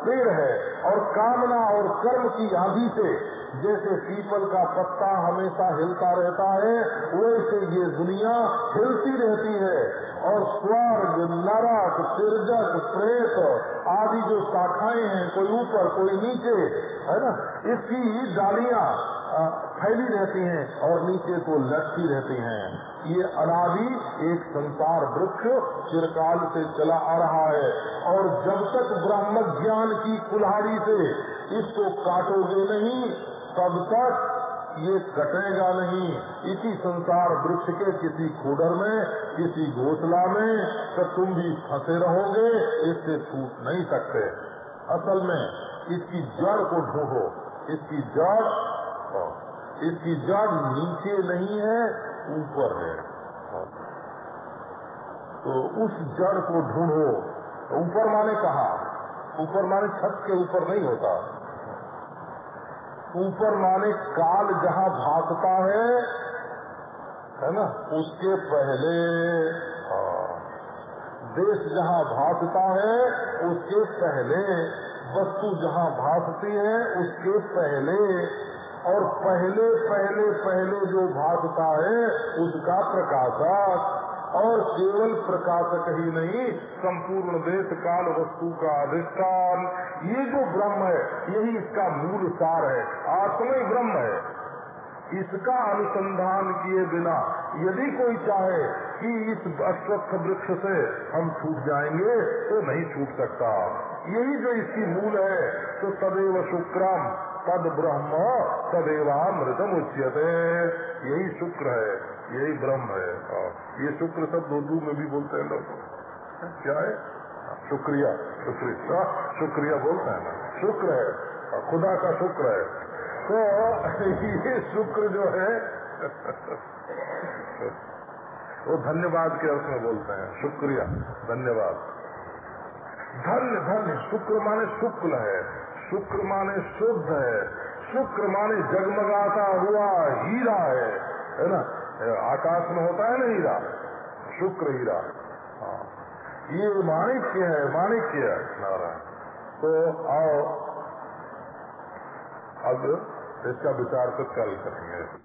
पेड़ है और कामना और कर्म की आंधी से जैसे पीपल का पत्ता हमेशा हिलता रहता है, वैसे ये दुनिया हिलती रहती है। और स्वर्ग, नरक तिरजक प्रेत आदि जो शाखाएँ हैं, कोई ऊपर, कोई नीचे, है ना? इसकी डालियाँ फैली रहती हैं और नीचे को लटकी रहती हैं। ये अनादि एक संसार वृक्ष चिरकाल से चला आ रहा है और जब तक ब्रह्म ज्ञान की कुल्हाड़ी से इसको काटोगे नहीं, तब तक ये कटेगा नहीं। इसी संसार वृक्ष के किसी खुडर में, किसी घोसला में तो तुम भी फंसे रहोगे, इससे छूट नहीं सकते। असल में इसकी जड़ को ढूंढो, इसकी जड़ इसकी जड़ नीचे नहीं है, ऊपर है। तो उस जड़ को ढूंढो। ऊपर माने कहा? ऊपर माने छत के ऊपर नहीं होता। ऊपर माने काल जहाँ भागता है है ना? उसके पहले। देश जहाँ भागता है, उसके पहले। वस्तु जहाँ भागती है, उसके पहले। और पहले पहले पहले जो भागता है, उसका प्रकाशक। और केवल प्रकाशक ही नहीं, संपूर्ण देश काल वस्तु का अधिष्ठान। ये जो ब्रह्म है, यही इसका मूल सार है आत्मा ब्रह्म है। इसका अनुसंधान किए बिना, यदि कोई चाहे कि इस अश्वत्थ वृक्ष से हम छूट जाएँगे तो नहीं छूट सकता। यही जो इसकी मूल है तो सदैव शुक्रम। तद ब्रह्म तदेवामृतम उच्यते यही शुक्र है यही ब्रह्म है। हाँ। ये शुक्र सब उर्दू में भी बोलते हैं लोग। क्या है? शुक्रिया शुक्रिया शुक्रिया बोलते हैं ना। शुक्र है हाँ, खुदा का शुक्र है। तो ये शुक्र जो है वो धन्यवाद के अर्थ में बोलते हैं। शुक्रिया धन्यवाद। धन्य धन्य शुक्र माने शुक्ल है। शुक्र माने शुद्ध है। शुक्र माने जगमगाता हुआ हीरा है। है ना? आकाश में होता है ना हीरा? शुक्र हीरा। हाँ। ये माणिक्य है, माणिक्य नारायण। तो आओ। अब इसका विचार तो कल करेंगे।